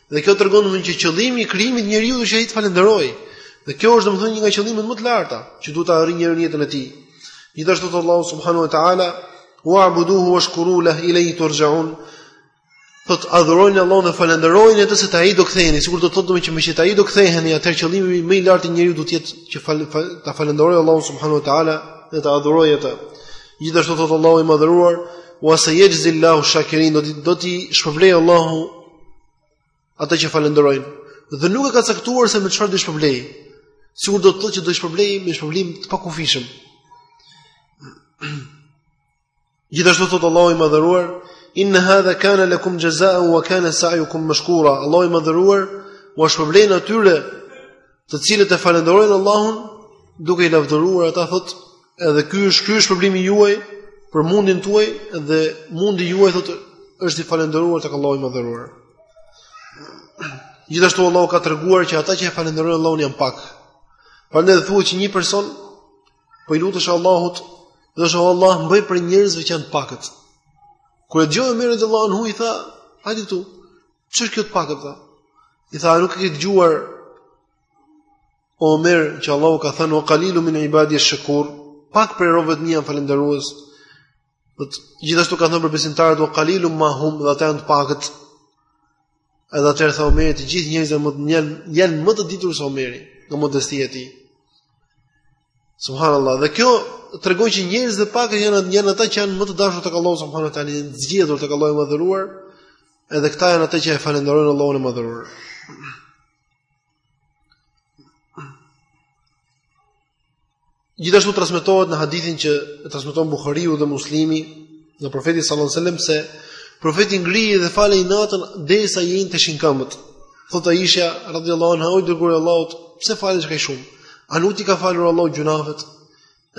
Dhe kjo tregon domthonjë që qëllimi i krijimit njeriut është që ai të falënderoj. Dhe kjo është domthonjë një nga qëllimet më të larta që duhet ta arrijë njeriu në jetën e tij. Gjithashtu thotë Allahu subhanahu wa taala wa'buduhu washkuru lah ilayhi turja'un. Thotë adhurojeni Allahun dhe falënderojeni atë se te ai do ktheheni, sikur do të thotë domthonjë që meqë te ai do ktheheni, atëherë qëllimi më i lartë i njeriut duhet të jetë që fal, fal, ta falënderojë Allahun subhanahu wa taala dhe ta adhurojë atë. Gjithashtu thotë Allahu i madhëruar, "Wa sayajzi Allahu shakirin", do t'i do t'i shpërblejë Allahu ata që falënderojnë dhe nuk e ka caktuar se me çfarë do t'i shpërblejë. Sikur do të thotë që do t'i shpërblejë me shpërblim të pakufishëm. Gjithashtu thot Allahu i madhëruar, "Inna hadha kana lakum jazaa'an wa kana sa'yukum mashkura." Allahu i madhëruar ua shpërblen atyre të cilët e falënderojnë Allahun duke i lavdëruar ata thot edhe ky është ky është shpërblimi juaj për mundin tuaj dhe mundi juaj thot është i falënderuar tek Allahu i madhëruar gjithashtu Allahu ka treguar që ata që e falënderojnë Allahun janë pak prandaj thuhet që një person po i lutej Allahut dhe thosh o Allah më bëj prej njerëzve që janë të pakët kur e dëgjoi Omeri radhiyallahu anhu i tha hajde këtu Ç'është kjo të pakët? I tha, nuk e ke dëgjuar Omer që Allahu ka thënë wa qalilun min ibadi ash-shakur, pak prej robëve të mi janë falënderues. Po gjithashtu ka thënë për besimtarët wa qalilun ma hum, dhe ata janë të pakët. Edhe atëherë tha Omer, të gjithë njerëzit janë, janë më të ditur se Omeri, nga modestia e tij. Subhanallahu. Dhe kjo tregon që njerëzit e pakët janë janë ata që janë më të dashur tek Allahu subhanahu wa taala, janë të zgjedhur tek Allahu i madhëruar. Edhe këta janë ata që e falënderojnë Allahun e madhëruar. Gjithashtu transmetohet në hadithin që e transmeton Buhariu dhe Muslimi, Nga profeti sallallahu alajhi wasallam se profeti ngrihej dhe falej natën derisa i ënjteshin këmbët. Thotë Aisha radhiyallahu anha, "O i dërguar i Allahut, pse falesh kaq shumë? A nuk t'i ka falur Allahu gjynahet?"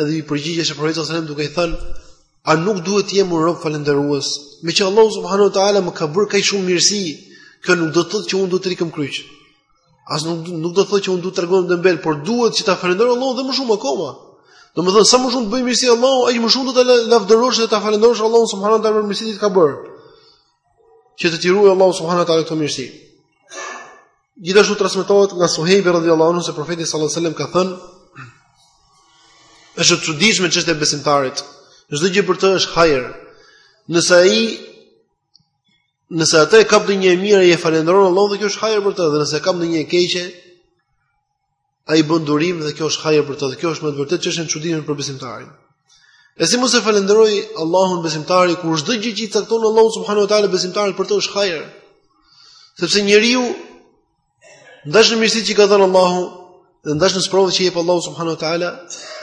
Edhe i përgjigjej profeti sallallahu alajhi wasallam duke i thënë, "A nuk duhet të jem unë rob falënderues? Meqë Allahu subhanahu wa taala më ka bërë kaq shumë mirësi, kjo nuk do të thotë që unë duhet të rri këmbëkryq." As nuk nuk do të thotë që unë duhet të tregohem dembel, por duhet që ta falenderoj Allahun dhe më shumë akoma. Domethënë sa më shumë të bëjë mirësi Allahu, aq më shumë duhet ta lavdërosh dhe ta falenderosh Allahun subhanuhu teala për mirësitë që t'i ka bërë. Që të t'i ruajë Allahu subhanuhu teala këto mirësi. Gjithashtu transmetohet nga Suhejbi radhiyallahu anhu se profeti sallallahu alajhi wasallam ka thënë Është e çuditshme çështja e besimtarit. Çdo gjë për të është hajër. Nëse ai Nëse atë e kap ndonjë e mirë, ai e falënderon Allahun dhe kjo është hajër për të, dhe nëse e kap ndonjë e keqe, ai bën durim dhe kjo është hajër për të, dhe kjo është me të vërtet çështje e çuditshme për besimtarin. E si mos e falënderojë Allahun besimtari kur çdo gjë që i cakton Allahu subhanahu wa taala besimtarit për të është hajër. Sepse njeriu Ndash në mirësitë që ka dhënë Allahu dhe ndash në sprovat që jep Allahu subhanahu wa taala,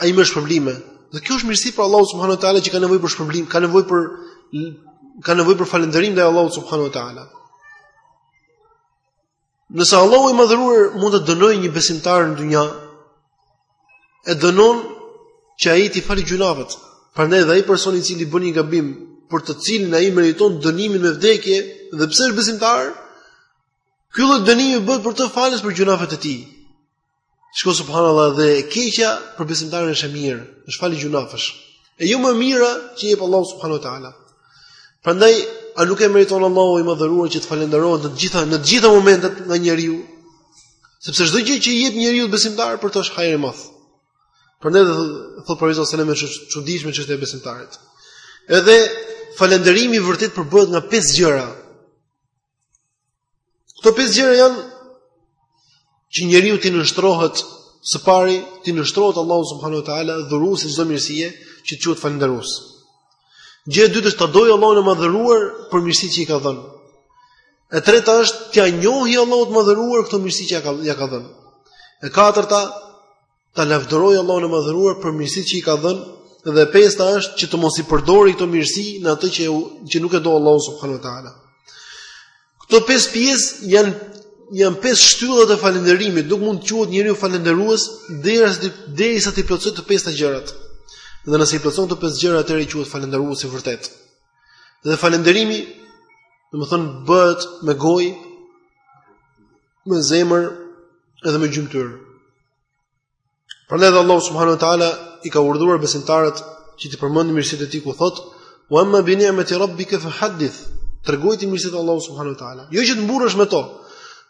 ai merr shpërblime. Dhe kjo është mirësi prej Allahut subhanahu wa taala që ka nevojë për shpërblim, ka nevojë për ka nevojë për falënderim ndaj Allahut subhanahu wa taala. Nëse Allahu i madhëruar mund ta dënojë një besimtar në dynja, e dënon që ai t'i falë gjynahet. Prandaj dhe ai person i cili bën një gabim për të cilin ai meriton dënimin me vdekje, dhe pse është besimtar, Ky lloj dënimi bëhet për të falës për gjynahet e tij. Shiko subhanallah edhe e keqja për besimtarin është e mirë, është falje gjynahesh. E jo më e mira që jep Allahu subhanahu wa taala. Prandaj a nuk e meriton Allahu i madhëruar që të falënderohet në të gjitha në të gjitha momentet nga njeriu? Sepse çdo gjë që i jep njeriut besimtar për të është hajër i madh. Prandaj thot profeti sallallahu alajhi wasallam është e çuditshme çështja e besimtarit. Edhe falënderimi i vërtet përbëhet nga pesë gjëra. Këto pesë gjëra janë që njeriu t'i nënshtrohet së pari, t'i nënshtrohet Allahut subhanahu wa taala dhuruesit çdo mirësie që të quhet falënderues. Gjëja e dytë është ta dojë Allahun e madhëruar për mirësitë që i ka dhënë. E treta është t'ia njohë Allahut të madhëruar këto mirësi që ja ka ja ka dhënë. E katërta ta lavdërojë Allahun e Madhëruar për mirësitë që i ka dhënë dhe e pesta është që të mos i përdori këto mirësi në atë që që nuk e do Allahu subhanahu wa taala. Këto pesë pjesë janë janë pesë shtyllat e falënderimit, nuk mund të quhet njeriu falënderues derisa derisa t'i plotësojë të pesta gjërat. Dhe nëse i plotëson të pesë gjërat atëherë quhet falënderues i vërtet. Dhe falënderimi, domethënë bëhet me gojë, me zemër, edhe me gjymtyrë. Prandaj edhe Allahu subhanahu wa taala i ka urdhëruar besimtarët që t'i përmendin mirësitë e tij ku thotë: "Wa amma bi ni'mati rabbika fahaddith." Tregoji ti mirësitë e Allahut subhanahu wa taala. Jo që të mburresh me to,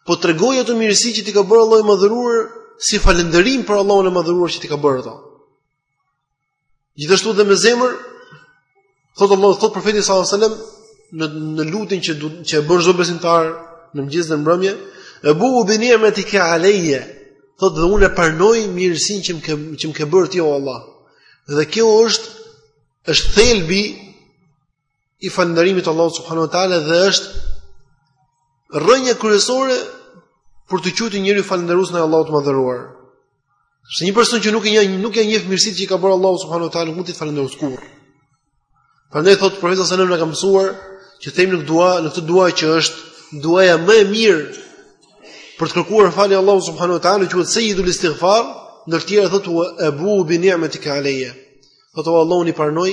po tregoji ato mirësi që t'i ka bërë Allahu i madhëruar si falënderim për Allahun e madhëruar që t'i ka bërë ato. Gjithashtu edhe me zemër, thotë Allah, thotë profeti sallallahu alajhi wasallam në në lutjen që du, që e bën çdo besimtar në mëngjes dhe në mbrëmje, ebuu bi ni'metike aleje. Thotë dhe unë e pranoj mirësinë që më ke që më ke bërë ti o Allah. Dhe kjo është është thelbi i falënderimit të Allahut subhanahu wa taala dhe është rrënja kryesore për të qenë njeriu falënderues ndaj Allahut të Madhëruar. Se një person që nuk e njeh nuk e njeh mirësitë që i ka bërë Allahu subhanahu wa taala, nuk mund të falënderojë kurrë. Prandaj thot profeti sallallahu alajhi wasallam na ka mësuar që të themi në dua, në këtë dua që është duaja më e mirë për të kërkuar falje Allahut subhanahu wa taala, quhet sayyidul istighfar, ndër të tjera thot wa abu bi ni'matika alayya. Thot o Allahu i pranoj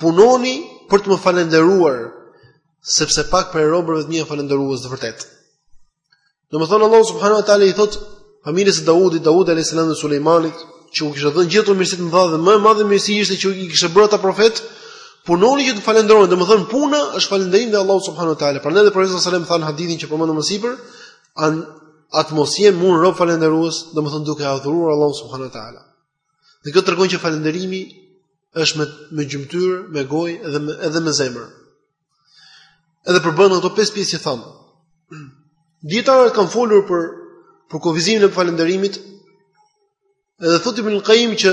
Punoni për të më falënderuar, sepse pak prej robërve të mi janë falënderues të vërtetë. Domethënë Allahu subhanahu wa taala i thot familjes së Daudit, Daud alayhis salam dhe Sulejmanit, që u kishte dhënë gjithë mirësitë e mëdha dhe më e madhe mirësi ishte që i kishte bërë ata profet, punoni që të falënderoni, domethënë puna është falënderim te Allahu subhanahu wa taala. Prandaj dhe profeti sallallahu alaihi wasallam tha në hadithin që përmendëm më sipër, a të mos jem unë rob falënderues, domethënë duke adhuruar Allahun subhanahu wa taala. Dhe kjo tregon që falënderimi është me me gjymtyrë, me gojë dhe me, edhe me zemër. Edhe përmban ato pesë pjesë që thamë. Dijetarët kanë folur për për përkufizimin e falënderimit. Edhe thotë Ibn Qayyim që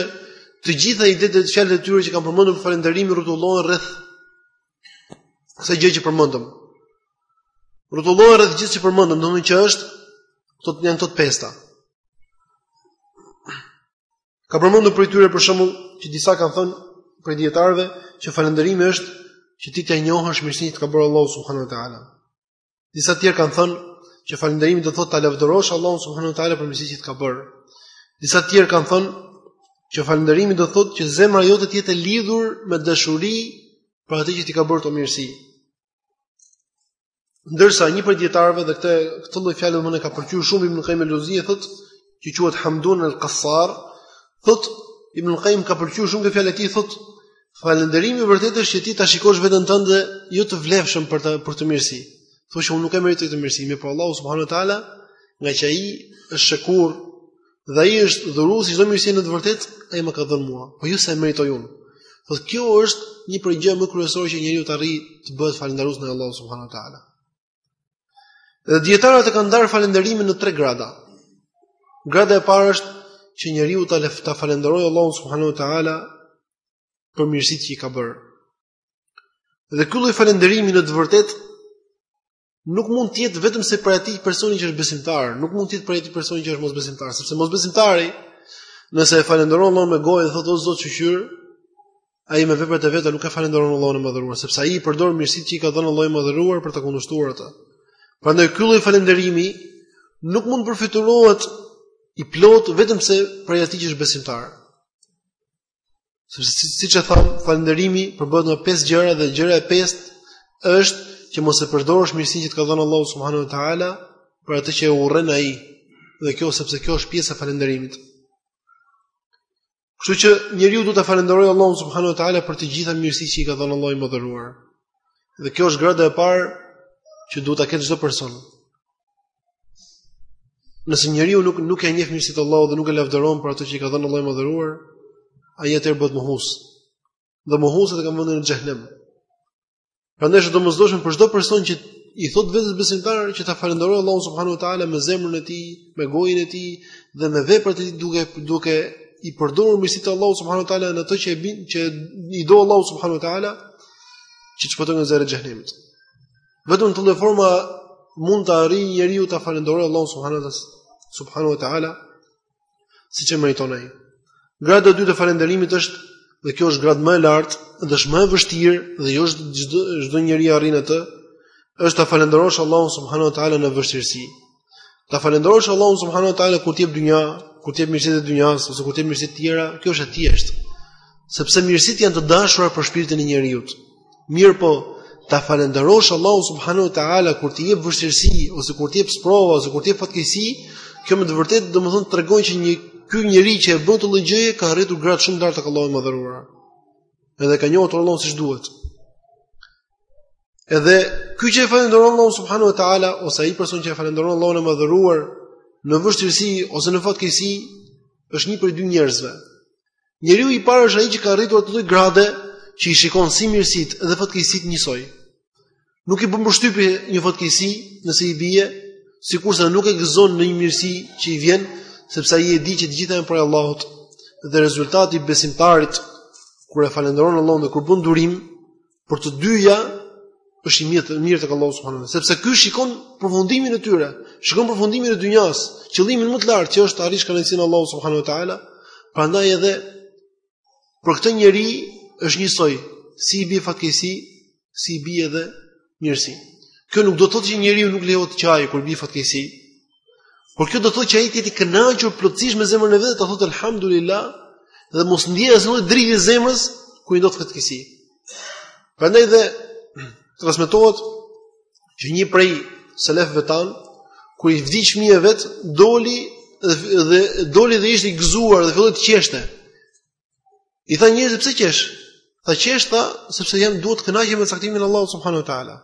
të gjitha idetë, fjalët e tyre që kanë përmendur për falënderimin rrotullohen rreth Kësaj gjë që përmendëm. Rrotullohen rreth gjësë që përmendëm, domethënë që është këto janë këto të pesta. Ka përmendur prej tyre për shembull që disa kanë thënë prej dijetarëve që falënderimi është që ti ta njohësh mirësinë që të ka bërë Allahu subhanuhu teala. Disa të tjerë kanë thënë që falënderimi do të thotë ta lavdërosh Allahun subhanuhu teala për mirësitë që të ka bërë. Disa të tjerë kanë thënë që falënderimi do të thotë që zemra jote të jetë e lidhur me dashuri për atë që të ka bërë këtë mirësi. Ndërsa një prej dijetarëve dhe këtë këtë lloj fjale e ka pëlqyer shumë Ibn Qayyim al-Jawziyya thotë që quhet Hamdun al-Qassar, thotë Ibn Qayyim e ka pëlqyer shumë këtë fjalë të tij thotë Falënderimi i vërtetë është që ti ta shikosh veten tënde jo të vlefshëm për për këtë mirësi. Të thosh unë nuk e meritoj këtë mirësi, mirëpo Allahu subhanahu wa taala, ngaqë ai është shekur dhe ai është dhuruesi i çdo mirësi në të vërtetë, ai ma ka dhënë mua, po jo, jo se e meritoj unë. Po kjo është një prej gjërave më kryesore që njeriu të arrijë të bëhet falënderues ndaj Allahut subhanahu wa taala. Dhe dijetarët e kanë ndarë falënderimin në tre grada. Grada e parë është që njeriu ta ta falënderojë Allahun subhanahu wa taala për mirësitë që i ka bërë. Dhe ky lloj falënderimi në të vërtetë nuk mund të jetë vetëm se prej atij personi që është besimtar, nuk mund të jetë prej atij personi që është mosbesimtar, sepse mosbesimtari nëse e falënderon Allahun me gojë dhe thotë o Zot shyqyr, ai me veprat e veta nuk e falënderon Allahun e Madhëruar, sepse ai i përdor mirësitë që i ka dhënë Allahu i Madhëruar për ta kundërshtuar atë. Prandaj ky lloj falënderimi nuk mund të përfytyrohet i plotë vetëm se prej atij që është besimtar. Sepse siç e thamë, falënderimi përbëhet nga pesë gjëra dhe gjëra e pestë është që mos ta përdorësh mirësinë që të ka dhënë Allahu subhanahu wa taala për atë që e urren ai. Dhe kjo sepse kjo është pjesë e falënderimit. Kështu që njeriu duhet ta falënderojë Allahun subhanahu wa taala për të gjitha mirësitë që i ka dhënë Allahu i madhëruar. Dhe kjo është grada e parë që duhet ta ketë çdo person. Nëse njeriu nuk ia njeh mirësitë e Allahut dhe nuk e lavdëron për ato që i ka dhënë Allahu i madhëruar, ai atëherë bëhet mohues. Dhe mohuesit e kanë vendin në xhehenem. Prandaj është e domosdoshme për çdo person që i thotë vetes besimtar që ta falënderojë Allahun subhanahu wa taala me zemrën e tij, me gojën e tij dhe me veprat e tij duke duke i përdorur mirësitë e Allahut subhanahu wa taala në atë që e bin që i do Allahu subhanahu wa taala që të shpëtojë nga zjarri i xhehenemit. Vetëm në këtë formë mund ta arrijë njeriu ta falënderojë Allahun subhanahu wa taala siç e meriton ai. Grada e dytë e falënderimit është dhe kjo është gradë më e lartë dhe është më e vështirë dhe jo çdo çdo njeri arrin atë, është ta falënderosh Allahun subhanahu wa taala në vështirësi. Ta falënderosh Allahun subhanahu wa taala kur të jep dynja, kur të jep mirësitë e dynjasë ose kur të jep mirësi të tjera, kjo është e thjeshtë. Sepse mirësitë janë të dashura për shpirtin e njeriut. Mirëpo, ta falënderosh Allahun subhanahu wa taala kur të jep vështirësi ose kur të jep sprova ose kur të jep fatkeqësi, kjo me të vërtetë domethënë tregon që një ky njeri që e bën këtë lloj gjëje ka arritur gradë shumë të lartë tek Allahu i madhëruar. Edhe ka njohur Allahun siç duhet. Edhe ky që e falënderon Allahun subhanahu wa taala ose ai person që e falënderon Allahun e madhëruar në vështirësi ose në fatkeqësi është një prej dy njerëzve. Njeriu i parë është ai që ka arritur atë lloj grade që i shikon si mirësitë dhe fatkeqësitë njësoj. Nuk i bën përshtypje një fatkeqësi nëse i bie, sikurse nuk e gëzon në një mirësi që i vjen, sepse ai e di që të gjitha janë prej Allahut dhe rezultati i besimtarit kur e falënderon Allahun dhe kur bën durim për të dyja është i mirë, mirë tek Allahu subhanahu wa taala, sepse ky shikon përfundimin e tyre, shikon përfundimin e dynjas, qëllimin më të lartë që është të arrish kënaqësinë e Allahut subhanahu wa taala. Prandaj edhe për këtë njeri është njësoj, si i bie fatkeqësi, si i bie edhe mirësi. Kjo nuk do të thotë që njeriu nuk lejohet të qajë kur i bie fatkeqësi, Por kjo do të thotë që ai të jetë i kënaqur plotësisht me zemrën e vet, ta thotë alhamdulillah dhe mos ndjej asnjë lloj dridhje zemrës kur i ndodh fatkeqësi. Prandaj dhe transmetohet që një prej selefëve tan kur i vdiq fëmia e vet, doli dhe, dhe doli dhe ishte i gëzuar dhe filloi të qeshte. I thanë njerëzit pse qesh? Tha qesh tha sepse jam duhet të kënaqem me caktimin e Allahut subhanahu teala.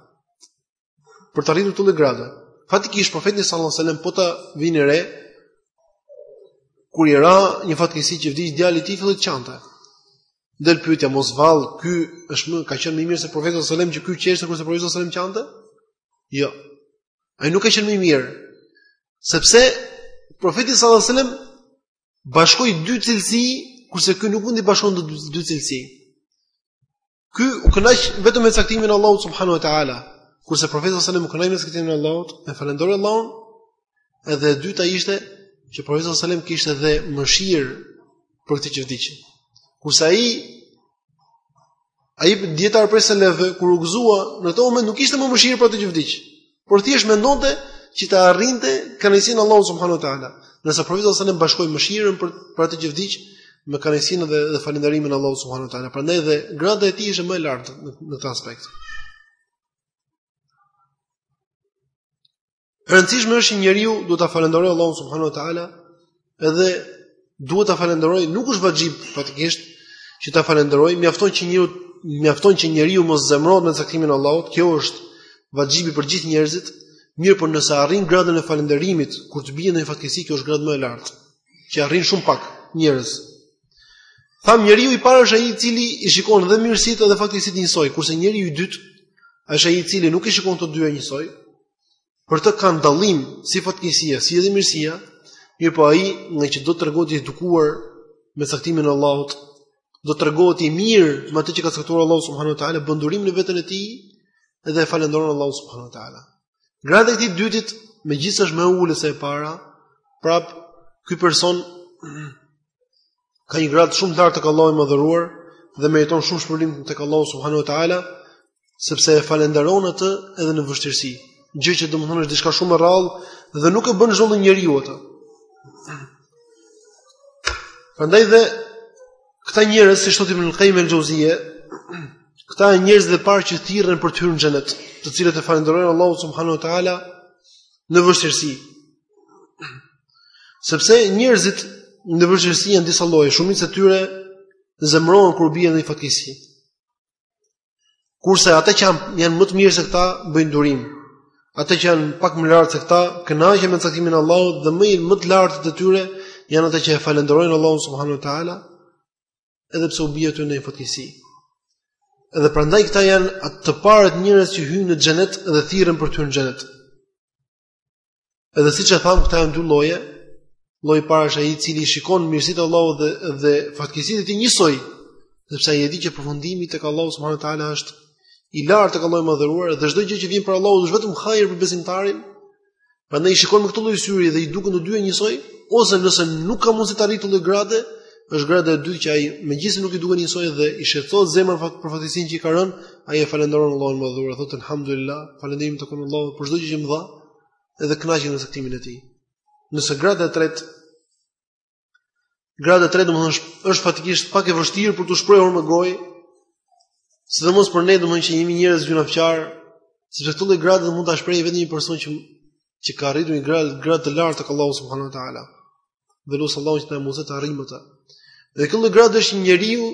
për ta arritur këtë gradë. Faktikisht profeti sallallahu alajhi wasallam po ta vini re kur i ra një fatkeqësi që vdiq djali i tij filloi të qante. Del pyetja mos vallë, ky është më ka qenë më i mirë se profeti sallallahu alajhi wasallam që ky qeshte kurse profeti sallallahu alajhi wasallam qante? Jo. Ai nuk ka qenë më i mirë. Sepse profeti sallallahu alajhi wasallam bashkoi dy cilësi kurse ky nuk mundi t'i bashkonte dy cilësi. Ky u kënaq vetëm me caktimin e Allahut subhanahu wa taala, kurse profeti sallallahu alajhi wasallam u kënaq me caktimin e Allahut, e falënderoi Allahun. Edhe e dyta ishte që profeti sallallahu alajhi wasallam kishte dhe mëshirë për këtë që vdiq. Kurse ai ai dietar prej selefëve kur u gëzua, në atë moment nuk kishte më mëshirë për atë që vdiq. Por thjesht mendonte që ta arrinte kënaqësinë e Allahut subhanahu wa taala. Ndërsa profeti sallallahu alajhi bashkoi mëshirën për për atë që vdiq me kënaqësinë dhe dhe falënderimin e Allahut subhanahu wa taala. Prandaj dhe grada e tij ishte më e lartë në, në këtë aspekt. E rëndësishme është që njeriu duhet ta falënderojë Allahun subhanahu wa taala Edhe duhet ta falenderojë, nuk është vaxhib faktikisht që ta falenderojë, mjafton që njëu mjafton që njeriu mos zemërohet me caktimin e Allahut, kjo është vaxhibi për gjithë njerëzit, mirëpo nëse arrin gradën e falënderimit kur të bie ndonjë fatkeqësi kjo është gradë më e lartë, që arrijnë shumë pak njerëz. Thamë njeriu i parë është ai i cili i shikon dhe mirësitë dhe fatkeqësitë njësoj, kurse njeriu i dytë është ai i cili nuk i shikon të dyja njësoj. Për të kanë dallim si fatkeqësia, si edhe mirësia, mirëpo ai ngaqë do të tregohet i edukuar me caktimin e Allahut, do të tregohet i mirë me atë që ka caktuar Allahu subhanahu wa taala bën durim në veten e tij dhe e falënderon Allahun subhanahu wa taala. Grada e këtij të dytit, megjithëse është më e ulët se e para, prapë ky person ka një gradë shumë të lartë tek Allahu i madhëruar dhe meriton shumë shpërblim tek Allahu subhanahu wa taala sepse e falënderon atë edhe në vështirësi. Gjë që domethënë është diçka shumë e rrallë dhe nuk e bën çdo lloj njeriu atë. Prandaj dhe këta njerëz siç thotë Ibn Qayyim el-Xheuzije, këta janë njerëzit e parë që thirren për të hyrë në xhenet, të cilët e falënderojnë Allahun subhanahu wa taala në vështirësi. Sepse njerëzit në vështirësi janë disa lloje, shumica e tyre zemërohen kur u bie ndonjë fatkeqësi. Kurse ata që janë më të mirë se këta bëjnë durim. Ata që janë pak më lart se këta kënaqen me caktimin e Allahut dhe më të lartët e tyre janë ata që e falënderojnë Allahun subhanuhu teala edhe pse u bie atyre ndonjë fatkeqësi. Edhe prandaj këta janë të parët njerëz që hyjnë në xhenet dhe thirren për të hyrë në xhenet. Edhe siç e thamë, këta janë dy lloje. Lloji i parë është ai i cili i shikon mirësitë e Allahut dhe dhe fatkeqësitë e tij njësoj, sepse ai e di që përfundimi tek Allahu subhanahu wa taala është i lartë tek Allahu i madhëruar dhe çdo gjë që vjen prej Allahut është vetëm hajër për besimtarin. Prandaj i shikon me këtë lloj syri dhe i duken të dyja njësoj, ose nëse nuk ka mundësi të arrijë këtë lloj grade, është grada e dytë që ai megjithëse nuk i duken njësoj dhe i shqetësohet zemra për fatkeqësinë që i ka rënë, ai e falënderon Allahun e madhëruar, thotë alhamdulillah, falënderimi i takon Allahut për çdo gjë që më dha, edhe kënaqet me caktimin e tij. Ndërsa grada e tretë grada e tretë domethënë është, është faktikisht pak e vështirë për të shprehur me gojë, sidomos për ne domethënë që jemi njerëz gjynahqarë, sepse këtë lloj grade do mund ta shprehë vetëm një person që që ka arritur një gradë gradë të lartë tek Allahu subhanahu wa taala. Dhe lus Allahun që të na mundësojë të arrijmë atë. Dhe kjo lloj grade është një njeriu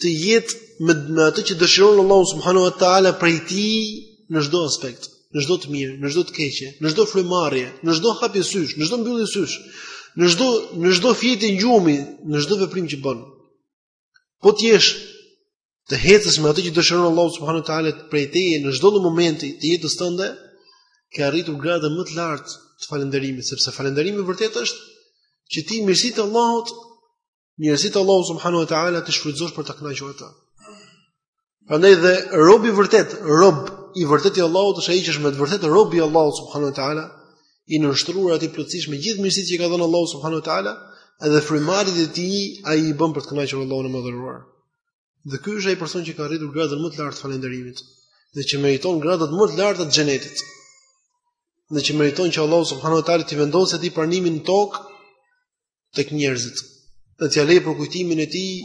të jetë me, me atë që dëshiron Allahu subhanahu wa taala prej tij në çdo aspekt, në çdo të mirë, në çdo të keqe, në çdo frymarrje, në çdo hapje sysh, në çdo mbyllje sysh, në çdo në çdo fjetë gjumi, në çdo veprim që bën. Po të jesh të hecës me atë që dëshiron Allahu subhanahu wa taala prej teje në çdo lloj momenti të jetës tënde, ke arritur gradën më të lartë të falënderimit, sepse falënderimi i vërtetë është që ti mirësitë e Allahut, mirësitë e Allahut subhanahu wa taala t'i shfrytëzosh për ta kënaqur atë. Prandaj dhe rob i vërtetë, rob i vërtetë i Allahut është ai që është me të vërtetë rob i Allahut subhanuhu teala, i nënshtruar atij plotësisht me gjithë mirësitë që i ka dhënë Allahu subhanuhu teala, edhe frymarrjet e tij ai i bën për të kënaqur Allahun e madhëruar. Dhe ky është ai person që ka arritur gradën më të lartë të falënderimit dhe që meriton gradat më të larta të xhenetit. Dhe që meriton që Allahu subhanuhu teala t'i vendosë atij pranimin në tokë tek njerëzit dhe t'ia lërë përkujtimin e tij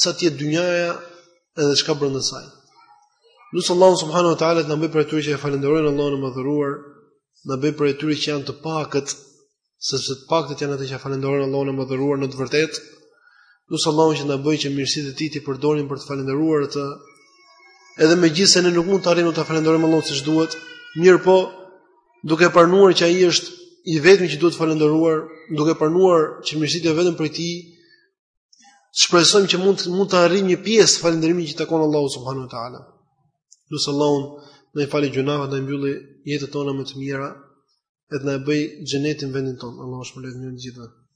sa të jetë dynjaja edhe ç'ka brenda saj. Lus Allahun subhanahu wa taala të na bëjë prej atyre që e falënderojnë Allahun e madhëruar, na bëjë prej atyre që janë të pakët, sepse të pakët janë ata që falënderojnë Allahun e madhëruar në të vërtetë. Lus Allahun që na bëjë që mirësitë e tij t'i përdorim për ta falënderuar atë. Edhe megjithëse ne nuk mund të arrijmë të falënderojmë Allahun siç duhet, mirëpo duke pranuar që ai është i vetmi që duhet falëndëruar, duke pranuar që mirësitë janë vetëm prej tij, shpresojmë që mund mund ta arrijmë një pjesë të falënderimit që i takon Allahut subhanahu wa taala. Lus Allahun na i fal gjynahet, na i mbyll jetët tona me të mira, edhe na e bëj xhenetin vendin tonë. Allahu shpërbleftë të gjithë.